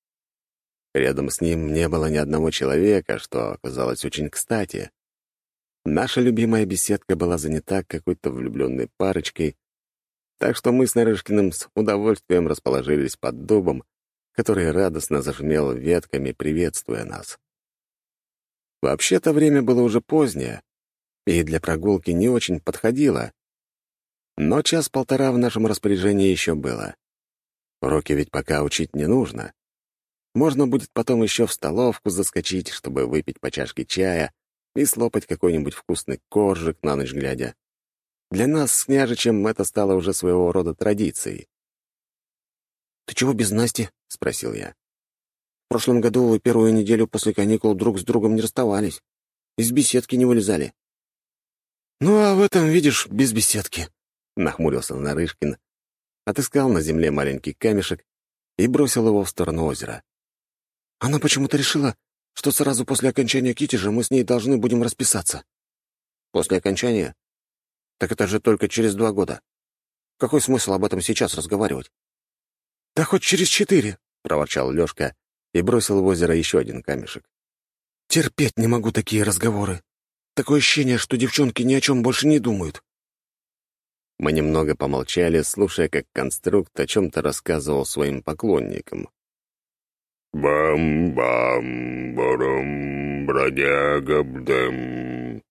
Рядом с ним не было ни одного человека, что оказалось очень кстати. Наша любимая беседка была занята какой-то влюбленной парочкой, так что мы с Нарышкиным с удовольствием расположились под дубом, который радостно зажмел ветками, приветствуя нас. Вообще-то время было уже позднее, и для прогулки не очень подходило, но час-полтора в нашем распоряжении еще было. Уроки ведь пока учить не нужно. Можно будет потом еще в столовку заскочить, чтобы выпить по чашке чая и слопать какой-нибудь вкусный коржик на ночь глядя. Для нас с княжичем это стало уже своего рода традицией. «Ты чего без Насти?» — спросил я. «В прошлом году вы первую неделю после каникул друг с другом не расставались. Из беседки не вылезали». «Ну, а в этом, видишь, без беседки», — нахмурился Нарышкин, отыскал на земле маленький камешек и бросил его в сторону озера. «Она почему-то решила, что сразу после окончания китежа мы с ней должны будем расписаться». «После окончания? Так это же только через два года. Какой смысл об этом сейчас разговаривать?» «Да хоть через четыре», — проворчал Лёшка и бросил в озеро еще один камешек. «Терпеть не могу такие разговоры. Такое ощущение, что девчонки ни о чем больше не думают». Мы немного помолчали, слушая, как конструкт о чем-то рассказывал своим поклонникам. «Бам-бам-барам, бродяга-бдэм».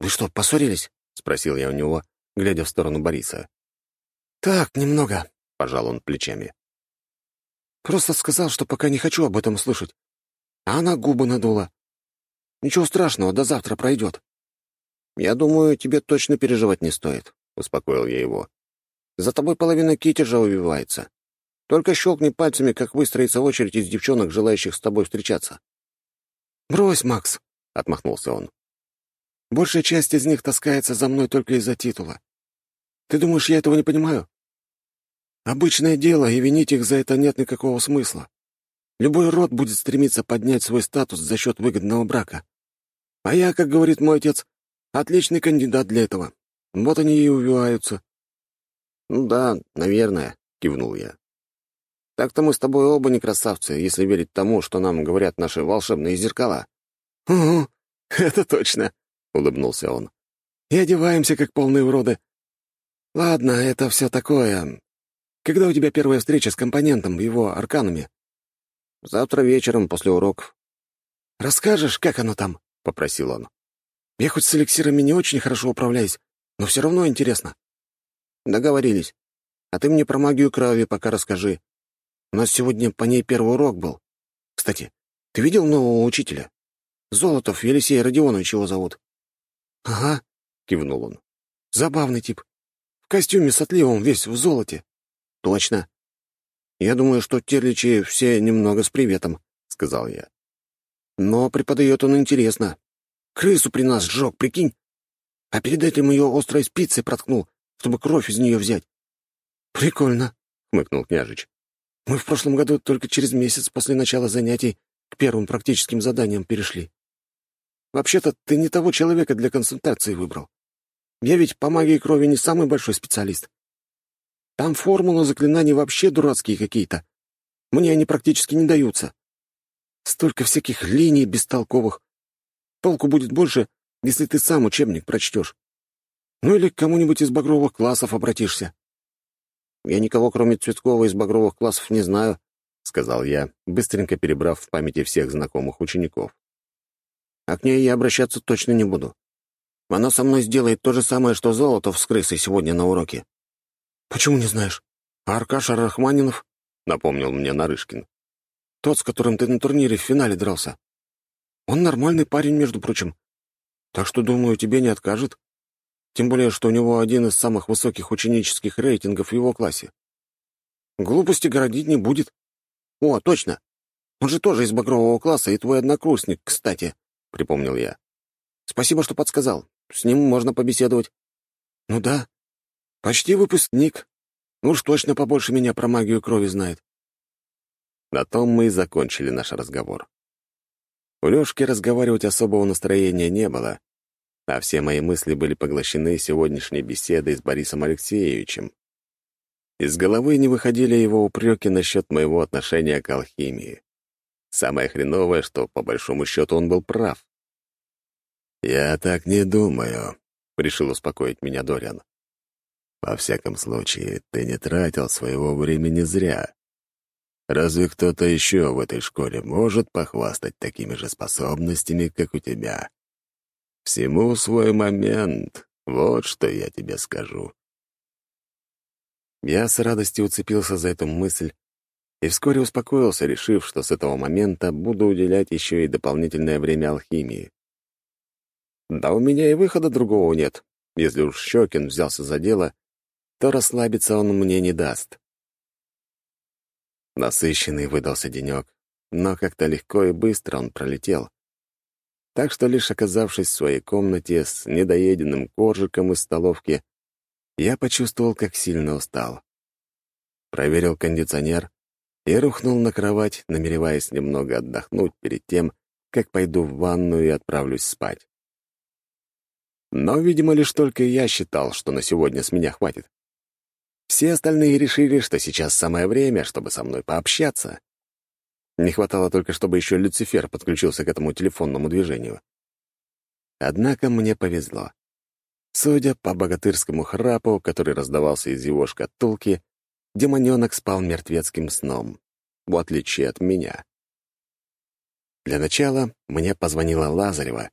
«Вы что, поссорились?» — спросил я у него, глядя в сторону Бориса. «Так, немного», — пожал он плечами. «Просто сказал, что пока не хочу об этом слышать. А она губы надула. Ничего страшного, до завтра пройдет». «Я думаю, тебе точно переживать не стоит», — успокоил я его. «За тобой половина китежа убивается. Только щелкни пальцами, как выстроится очередь из девчонок, желающих с тобой встречаться». «Брось, Макс», — отмахнулся он. «Большая часть из них таскается за мной только из-за титула. Ты думаешь, я этого не понимаю? Обычное дело, и винить их за это нет никакого смысла. Любой род будет стремиться поднять свой статус за счет выгодного брака. А я, как говорит мой отец, Отличный кандидат для этого. Вот они и увиваются. «Ну да, наверное», — кивнул я. «Так-то мы с тобой оба не красавцы, если верить тому, что нам говорят наши волшебные зеркала». «Угу, это точно», — улыбнулся он. «И одеваемся, как полные уроды. Ладно, это все такое. Когда у тебя первая встреча с компонентом его аркануме?» «Завтра вечером, после уроков». «Расскажешь, как оно там?» — попросил он. «Я хоть с эликсирами не очень хорошо управляюсь, но все равно интересно». «Договорились. А ты мне про магию крови пока расскажи. У нас сегодня по ней первый урок был. Кстати, ты видел нового учителя? Золотов Елисей Родионович его зовут». «Ага», — кивнул он. «Забавный тип. В костюме с отливом, весь в золоте». «Точно. Я думаю, что терличи все немного с приветом», — сказал я. «Но преподает он интересно. Крысу при нас сжег, прикинь? А перед этим ее острой спицей проткнул, чтобы кровь из нее взять». «Прикольно», — хмыкнул княжич. «Мы в прошлом году только через месяц после начала занятий к первым практическим заданиям перешли. Вообще-то ты не того человека для консультации выбрал. Я ведь по магии крови не самый большой специалист. Там формулы заклинаний вообще дурацкие какие-то. Мне они практически не даются. Столько всяких линий бестолковых. Толку будет больше, если ты сам учебник прочтешь. Ну или к кому-нибудь из багровых классов обратишься. «Я никого, кроме Цветкова, из багровых классов не знаю», — сказал я, быстренько перебрав в памяти всех знакомых учеников. «А к ней я обращаться точно не буду. Она со мной сделает то же самое, что Золотов с крысой сегодня на уроке». «Почему не знаешь? А Аркаша Рахманинов?» — напомнил мне Нарышкин. «Тот, с которым ты на турнире в финале дрался. Он нормальный парень, между прочим. Так что, думаю, тебе не откажет. Тем более, что у него один из самых высоких ученических рейтингов в его классе. Глупости городить не будет. О, точно. Он же тоже из багрового класса, и твой однокурсник, кстати, — припомнил я. Спасибо, что подсказал. С ним можно побеседовать. Ну да. Почти выпускник. Ну уж точно побольше меня про магию крови знает. На том мы и закончили наш разговор. У Лёшки разговаривать особого настроения не было, а все мои мысли были поглощены сегодняшней беседой с Борисом Алексеевичем. Из головы не выходили его упреки насчет моего отношения к алхимии. Самое хреновое, что, по большому счету, он был прав. «Я так не думаю», — решил успокоить меня Дориан. «Во всяком случае, ты не тратил своего времени зря. Разве кто-то еще в этой школе может похвастать такими же способностями, как у тебя?» Всему свой момент. Вот что я тебе скажу. Я с радостью уцепился за эту мысль и вскоре успокоился, решив, что с этого момента буду уделять еще и дополнительное время алхимии. Да у меня и выхода другого нет. Если уж Щекин взялся за дело, то расслабиться он мне не даст. Насыщенный выдался денек, но как-то легко и быстро он пролетел, так что лишь оказавшись в своей комнате с недоеденным коржиком из столовки, я почувствовал, как сильно устал. Проверил кондиционер и рухнул на кровать, намереваясь немного отдохнуть перед тем, как пойду в ванную и отправлюсь спать. Но, видимо, лишь только я считал, что на сегодня с меня хватит. Все остальные решили, что сейчас самое время, чтобы со мной пообщаться. Не хватало только, чтобы еще Люцифер подключился к этому телефонному движению. Однако мне повезло. Судя по богатырскому храпу, который раздавался из его шкатулки, демоненок спал мертвецким сном, в отличие от меня. Для начала мне позвонила Лазарева,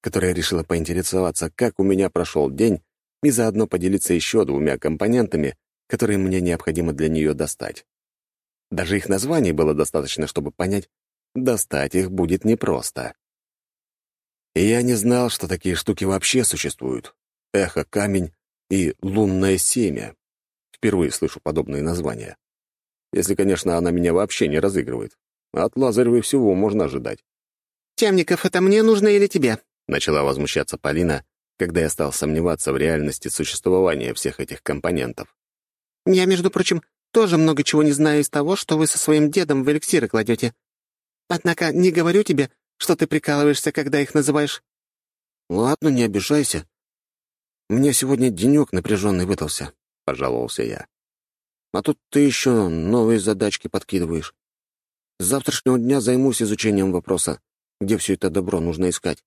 которая решила поинтересоваться, как у меня прошел день, и заодно поделиться еще двумя компонентами, которые мне необходимо для нее достать. Даже их названий было достаточно, чтобы понять, достать их будет непросто. И я не знал, что такие штуки вообще существуют. Эхо-камень и лунное семя. Впервые слышу подобные названия. Если, конечно, она меня вообще не разыгрывает. От Лазаревой всего можно ожидать. «Темников, это мне нужно или тебе?» Начала возмущаться Полина, когда я стал сомневаться в реальности существования всех этих компонентов. «Я, между прочим, тоже много чего не знаю из того, что вы со своим дедом в эликсиры кладете. Однако не говорю тебе, что ты прикалываешься, когда их называешь». «Ладно, не обижайся. Мне сегодня денек напряженный выдался», — пожаловался я. «А тут ты еще новые задачки подкидываешь. С завтрашнего дня займусь изучением вопроса. где все это добро нужно искать.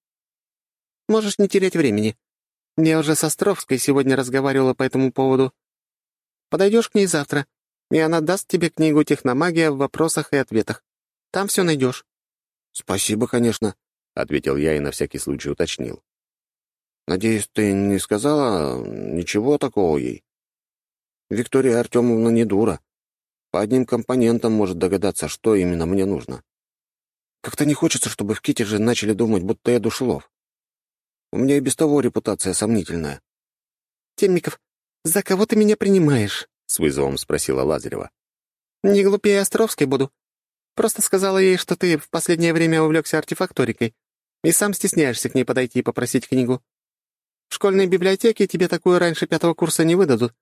Можешь не терять времени. Я уже с Островской сегодня разговаривала по этому поводу. Подойдешь к ней завтра, и она даст тебе книгу «Техномагия в вопросах и ответах». Там все найдешь». «Спасибо, конечно», — ответил я и на всякий случай уточнил. «Надеюсь, ты не сказала ничего такого ей? Виктория Артемовна не дура. По одним компонентам может догадаться, что именно мне нужно. Как-то не хочется, чтобы в Ките же начали думать, будто я душелов. У меня и без того репутация сомнительная». «Темников, за кого ты меня принимаешь?» — с вызовом спросила Лазарева. «Не глупее Островской буду. Просто сказала ей, что ты в последнее время увлекся артефакторикой и сам стесняешься к ней подойти и попросить книгу. В школьной библиотеке тебе такую раньше пятого курса не выдадут.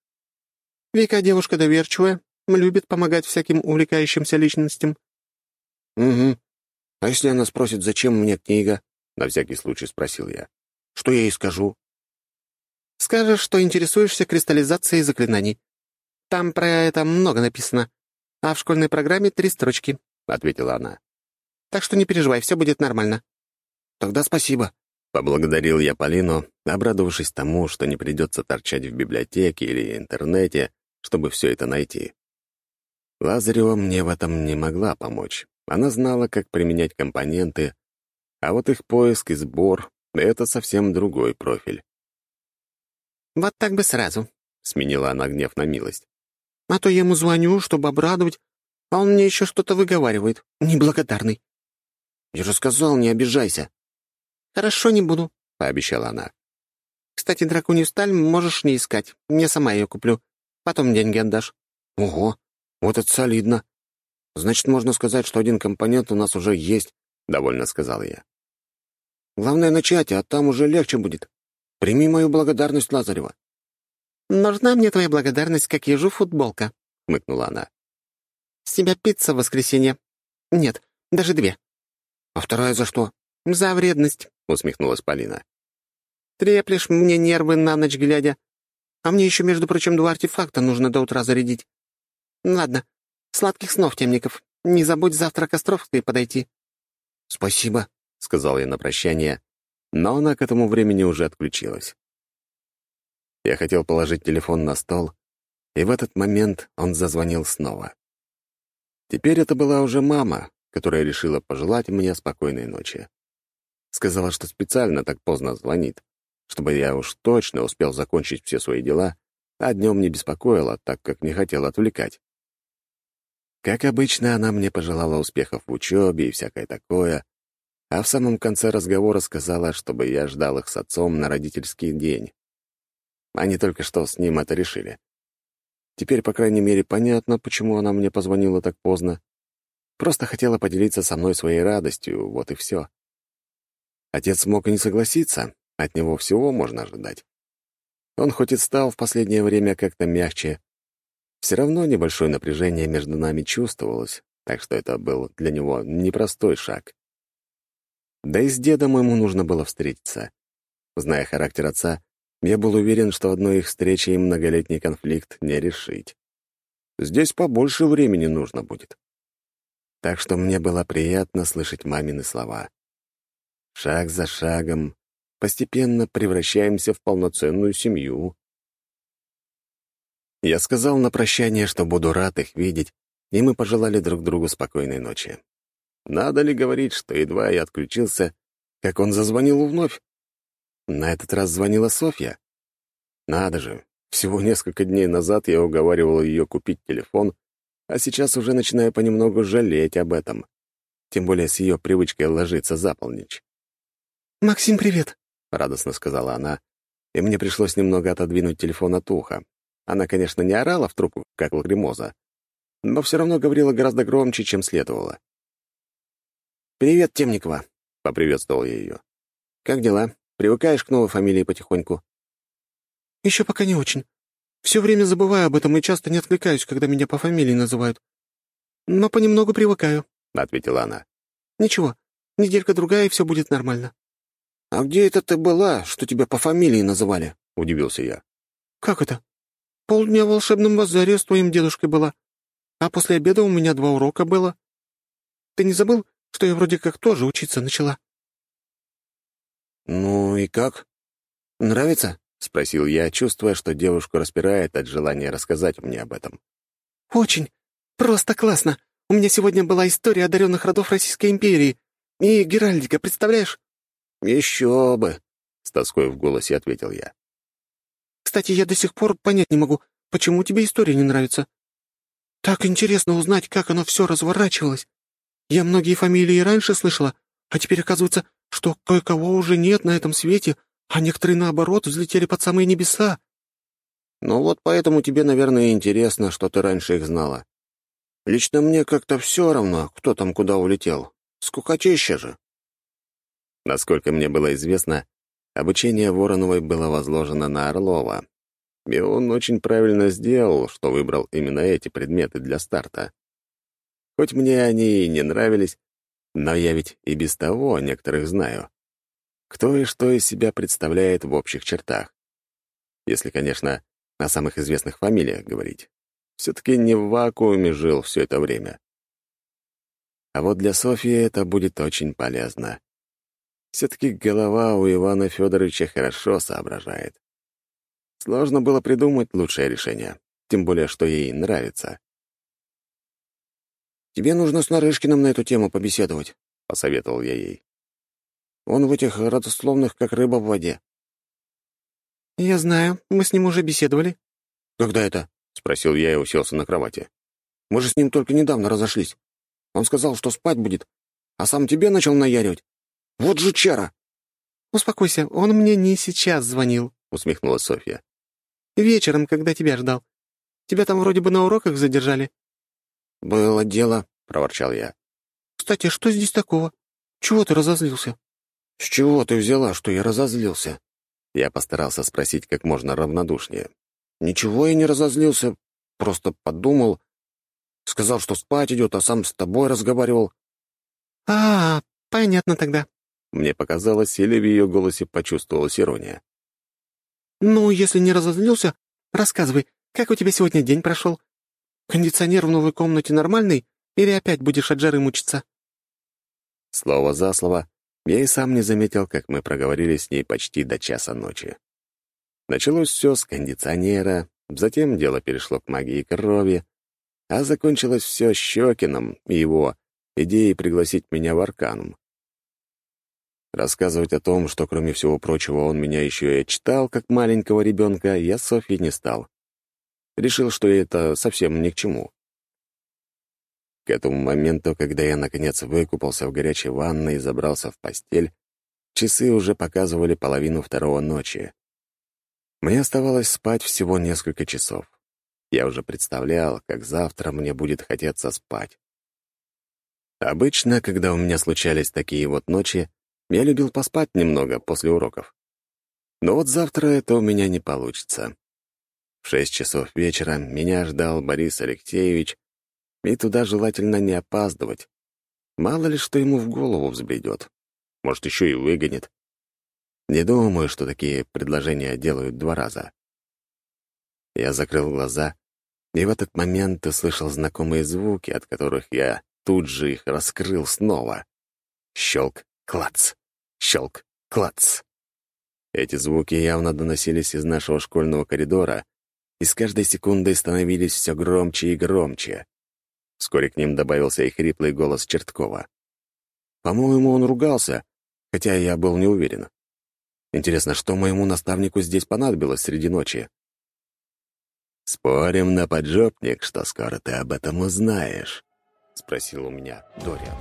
Вика девушка доверчивая, любит помогать всяким увлекающимся личностям». «Угу. А если она спросит, зачем мне книга?» — на всякий случай спросил я. «Что я ей скажу?» «Скажешь, что интересуешься кристаллизацией заклинаний. Там про это много написано, а в школьной программе три строчки», — ответила она. «Так что не переживай, все будет нормально». «Тогда спасибо», — поблагодарил я Полину, обрадовавшись тому, что не придется торчать в библиотеке или интернете, чтобы все это найти. Лазарева мне в этом не могла помочь. Она знала, как применять компоненты, а вот их поиск и сбор — это совсем другой профиль. «Вот так бы сразу», — сменила она гнев на милость. «А то я ему звоню, чтобы обрадовать, а он мне еще что-то выговаривает. Неблагодарный». «Я же сказал, не обижайся». «Хорошо, не буду», — пообещала она. «Кстати, драконью сталь можешь не искать. Я сама ее куплю. Потом деньги отдашь». «Ого, вот это солидно. Значит, можно сказать, что один компонент у нас уже есть», — довольно сказал я. «Главное начать, а там уже легче будет. Прими мою благодарность, Лазарева». «Нужна мне твоя благодарность, как ежу футболка», — хмыкнула она. «С тебя пицца в воскресенье. Нет, даже две». «А вторая за что?» «За вредность», — усмехнулась Полина. «Треплешь мне нервы на ночь глядя. А мне еще, между прочим, два артефакта нужно до утра зарядить. Ладно, сладких снов, темников. Не забудь завтра к Островской подойти». «Спасибо», — сказал я на прощание, но она к этому времени уже отключилась. Я хотел положить телефон на стол, и в этот момент он зазвонил снова. Теперь это была уже мама, которая решила пожелать мне спокойной ночи. Сказала, что специально так поздно звонит, чтобы я уж точно успел закончить все свои дела, а днем не беспокоила, так как не хотела отвлекать. Как обычно, она мне пожелала успехов в учебе и всякое такое, а в самом конце разговора сказала, чтобы я ждал их с отцом на родительский день. Они только что с ним это решили. Теперь, по крайней мере, понятно, почему она мне позвонила так поздно. Просто хотела поделиться со мной своей радостью, вот и все. Отец мог и не согласиться, от него всего можно ожидать. Он хоть и стал в последнее время как-то мягче, все равно небольшое напряжение между нами чувствовалось, так что это был для него непростой шаг. Да и с дедом ему нужно было встретиться. Зная характер отца, я был уверен, что одной их встречи и многолетний конфликт не решить. Здесь побольше времени нужно будет. Так что мне было приятно слышать мамины слова. Шаг за шагом постепенно превращаемся в полноценную семью. Я сказал на прощание, что буду рад их видеть, и мы пожелали друг другу спокойной ночи. Надо ли говорить, что едва я отключился, как он зазвонил вновь? На этот раз звонила Софья. Надо же, всего несколько дней назад я уговаривал ее купить телефон, а сейчас уже начинаю понемногу жалеть об этом. Тем более с ее привычкой ложиться за полночь. «Максим, привет!» — радостно сказала она, и мне пришлось немного отодвинуть телефон от уха. Она, конечно, не орала в трубку, как лакримоза, но все равно говорила гораздо громче, чем следовало. «Привет, Темникова», — поприветствовал я ее. «Как дела? Привыкаешь к новой фамилии потихоньку?» «Еще пока не очень. Все время забываю об этом и часто не откликаюсь, когда меня по фамилии называют. Но понемногу привыкаю», — ответила она. «Ничего, неделька-другая, и все будет нормально». «А где это ты была, что тебя по фамилии называли?» — удивился я. «Как это? Полдня в волшебном базаре с твоим дедушкой была, а после обеда у меня два урока было. Ты не забыл, что я вроде как тоже учиться начала». «Ну и как? Нравится?» — спросил я, чувствуя, что девушку распирает от желания рассказать мне об этом. «Очень. Просто классно. У меня сегодня была история одаренных родов Российской империи. И Геральдика, представляешь?» «Еще бы!» — с тоской в голосе ответил я. «Кстати, я до сих пор понять не могу, почему тебе история не нравится. Так интересно узнать, как оно все разворачивалось. Я многие фамилии раньше слышала, а теперь оказывается, что кое-кого уже нет на этом свете, а некоторые, наоборот, взлетели под самые небеса. Ну вот поэтому тебе, наверное, интересно, что ты раньше их знала. Лично мне как-то все равно, кто там куда улетел. Скукотища же. Насколько мне было известно, обучение Вороновой было возложено на Орлова. И он очень правильно сделал, что выбрал именно эти предметы для старта. Хоть мне они и не нравились, но я ведь и без того некоторых знаю. Кто и что из себя представляет в общих чертах. Если, конечно, о самых известных фамилиях говорить. Все-таки не в вакууме жил все это время. А вот для Софьи это будет очень полезно. Все-таки голова у Ивана Федоровича хорошо соображает. Сложно было придумать лучшее решение, тем более, что ей нравится. «Тебе нужно с Нарышкиным на эту тему побеседовать», — посоветовал я ей. «Он в этих родословных как рыба в воде». «Я знаю, мы с ним уже беседовали». «Когда это?» — спросил я и уселся на кровати. «Мы же с ним только недавно разошлись. Он сказал, что спать будет, а сам тебе начал наяривать. Вот же чара!» «Успокойся, он мне не сейчас звонил», — усмехнулась Софья. «Вечером, когда тебя ждал. Тебя там вроде бы на уроках задержали». «Было дело», — проворчал я. «Кстати, что здесь такого? Чего ты разозлился?» «С чего ты взяла, что я разозлился?» Я постарался спросить как можно равнодушнее. «Ничего я не разозлился, просто подумал. Сказал, что спать идет, а сам с тобой разговаривал». «А, понятно тогда». Мне показалось, или в ее голосе почувствовалась ирония. «Ну, если не разозлился, рассказывай, как у тебя сегодня день прошел? Кондиционер в новой комнате нормальный или опять будешь от жары мучиться?» Слово за слово, я и сам не заметил, как мы проговорили с ней почти до часа ночи. Началось все с кондиционера, затем дело перешло к магии крови, а закончилось все Щекиным и его идеей пригласить меня в Арканум. Рассказывать о том, что, кроме всего прочего, он меня еще и читал, как маленького ребенка, я Софье не стал. Решил, что это совсем ни к чему. К этому моменту, когда я, наконец, выкупался в горячей ванной и забрался в постель, часы уже показывали половину второго ночи. Мне оставалось спать всего несколько часов. Я уже представлял, как завтра мне будет хотеться спать. Обычно, когда у меня случались такие вот ночи, я любил поспать немного после уроков. Но вот завтра это у меня не получится. Шесть часов вечера меня ждал Борис Алексеевич, и туда желательно не опаздывать. Мало ли, что ему в голову взбредет. Может, еще и выгонит. Не думаю, что такие предложения делают два раза. Я закрыл глаза, и в этот момент услышал знакомые звуки, от которых я тут же их раскрыл снова. Щелк, клац, щелк, клац. Эти звуки явно доносились из нашего школьного коридора, и с каждой секундой становились все громче и громче. Вскоре к ним добавился и хриплый голос Черткова. По-моему, он ругался, хотя я был не уверен. Интересно, что моему наставнику здесь понадобилось среди ночи? «Спорим на поджопник, что скоро ты об этом узнаешь?» — спросил у меня Дориан.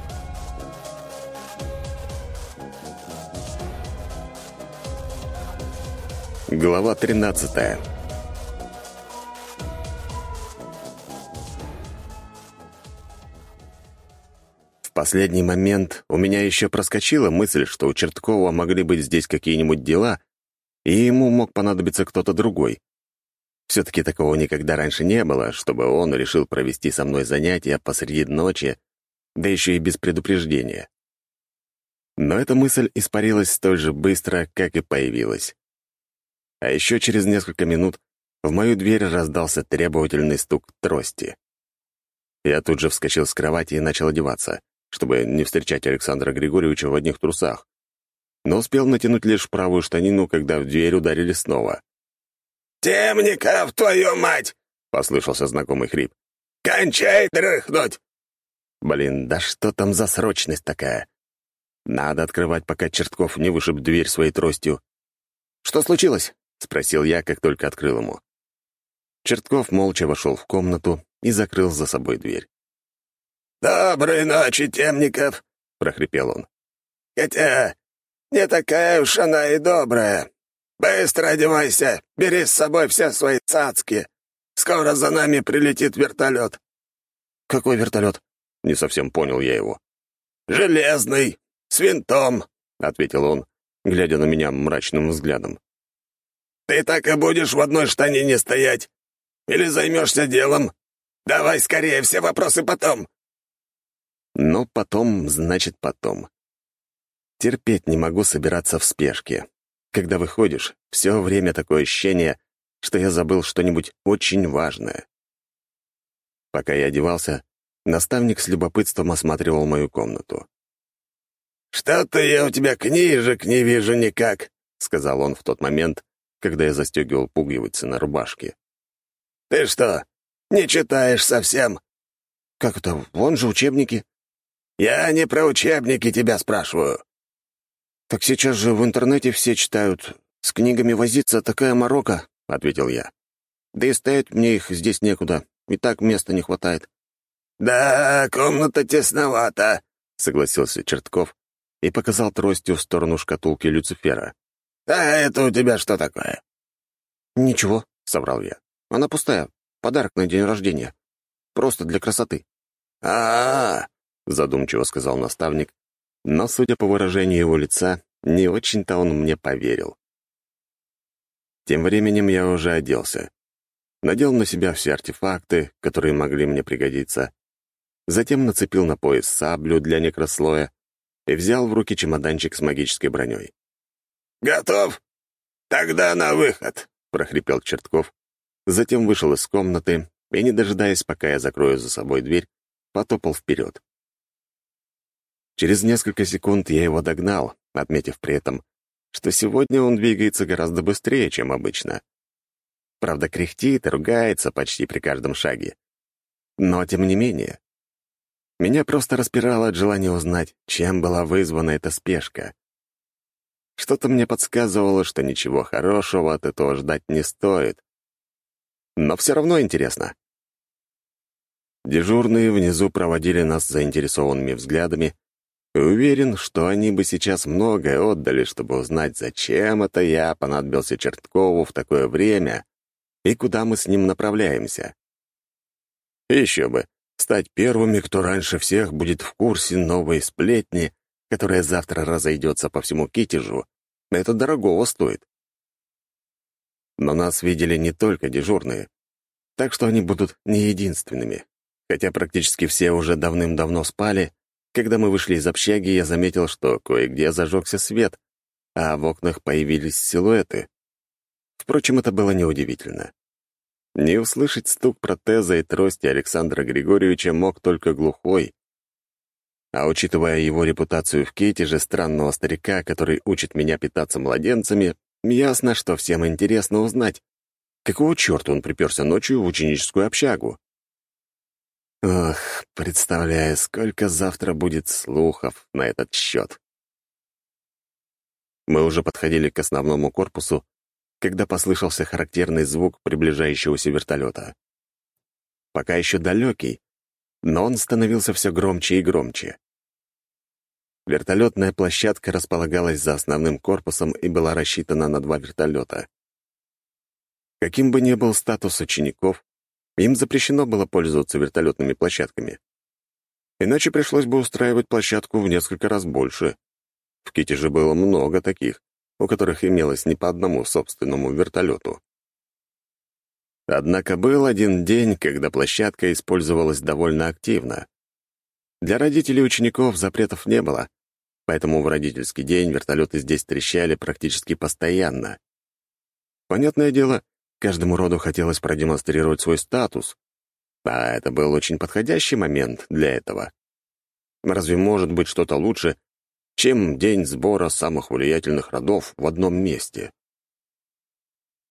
Глава тринадцатая последний момент у меня еще проскочила мысль, что у Черткова могли быть здесь какие-нибудь дела, и ему мог понадобиться кто-то другой. Все-таки такого никогда раньше не было, чтобы он решил провести со мной занятия посреди ночи, да еще и без предупреждения. Но эта мысль испарилась столь же быстро, как и появилась. А еще через несколько минут в мою дверь раздался требовательный стук трости. Я тут же вскочил с кровати и начал одеваться. Чтобы не встречать Александра Григорьевича в одних трусах, но успел натянуть лишь правую штанину, когда в дверь ударили снова. «Темников, твою мать!» — послышался знакомый хрип. «Кончай дрыхнуть!» Блин, да что там за срочность такая? Надо открывать, пока Чертков не вышиб дверь своей тростью. «Что случилось?» — спросил я, как только открыл ему. Чертков молча вошел в комнату и закрыл за собой дверь. «Доброй ночи, Темников!» — прохрипел он. «Хотя не такая уж она и добрая. Быстро одевайся, бери с собой все свои цацки. Скоро за нами прилетит вертолет». «Какой вертолет?» — не совсем понял я его. «Железный, с винтом», — ответил он, глядя на меня мрачным взглядом. «Ты так и будешь в одной штанине стоять? Или займешься делом? Давай скорее, все вопросы потом!» Но потом, значит, потом. Терпеть не могу собираться в спешке. Когда выходишь, все время такое ощущение, что я забыл что-нибудь очень важное. Пока я одевался, наставник с любопытством осматривал мою комнату. «Что-то я у тебя книжек не вижу никак», — сказал он в тот момент, когда я застегивал пуговицы на рубашке. «Ты что, не читаешь совсем?» «Как это? Вон же учебники». «Я не про учебники тебя спрашиваю». «Так сейчас же в интернете все читают. С книгами возиться такая морока», — ответил я. «Да и стоять мне их здесь некуда. И так места не хватает». «Да, комната тесновата», — согласился Чертков и показал тростью в сторону шкатулки Люцифера. «А это у тебя что такое?» «Ничего», — соврал я. «Она пустая. Подарок на день рождения. Просто для красоты». «А-а-а», — задумчиво сказал наставник, но, судя по выражению его лица, не очень-то он мне поверил. Тем временем я уже оделся. Надел на себя все артефакты, которые могли мне пригодиться, затем нацепил на пояс саблю для некрослоя и взял в руки чемоданчик с магической броней. «Готов? Тогда на выход!» — прохрипел Чертков. Затем вышел из комнаты и, не дожидаясь, пока я закрою за собой дверь, потопал вперед. Через несколько секунд я его догнал, отметив при этом, что сегодня он двигается гораздо быстрее, чем обычно. Правда, кряхтит и ругается почти при каждом шаге. Но, тем не менее, меня просто распирало от желания узнать, чем была вызвана эта спешка. Что-то мне подсказывало, что ничего хорошего от этого ждать не стоит. Но все равно интересно. Дежурные внизу проводили нас заинтересованными взглядами, уверен, что они бы сейчас многое отдали, чтобы узнать, зачем это я понадобился Черткову в такое время и куда мы с ним направляемся. Еще бы, стать первыми, кто раньше всех будет в курсе новой сплетни, которая завтра разойдется по всему Китежу, это дорогого стоит. Но нас видели не только дежурные, так что они будут не единственными. Хотя практически все уже давным-давно спали, когда мы вышли из общаги, я заметил, что кое-где зажегся свет, а в окнах появились силуэты. Впрочем, это было неудивительно. Не услышать стук протеза и трости Александра Григорьевича мог только глухой. А учитывая его репутацию в Кете же странного старика, который учит меня питаться младенцами, ясно, что всем интересно узнать, какого черта он приперся ночью в ученическую общагу. Ох, представляю, сколько завтра будет слухов на этот счет. Мы уже подходили к основному корпусу, когда послышался характерный звук приближающегося вертолета. Пока еще далекий, но он становился все громче и громче. Вертолетная площадка располагалась за основным корпусом и была рассчитана на два вертолета. Каким бы ни был статус учеников, им запрещено было пользоваться вертолетными площадками. Иначе пришлось бы устраивать площадку в несколько раз больше. В Ките же было много таких, у которых имелось не по одному собственному вертолету. Однако был один день, когда площадка использовалась довольно активно. Для родителей учеников запретов не было, поэтому в родительский день вертолеты здесь трещали практически постоянно. Понятное дело, Каждому роду хотелось продемонстрировать свой статус, а это был очень подходящий момент для этого. Разве может быть что-то лучше, чем день сбора самых влиятельных родов в одном месте?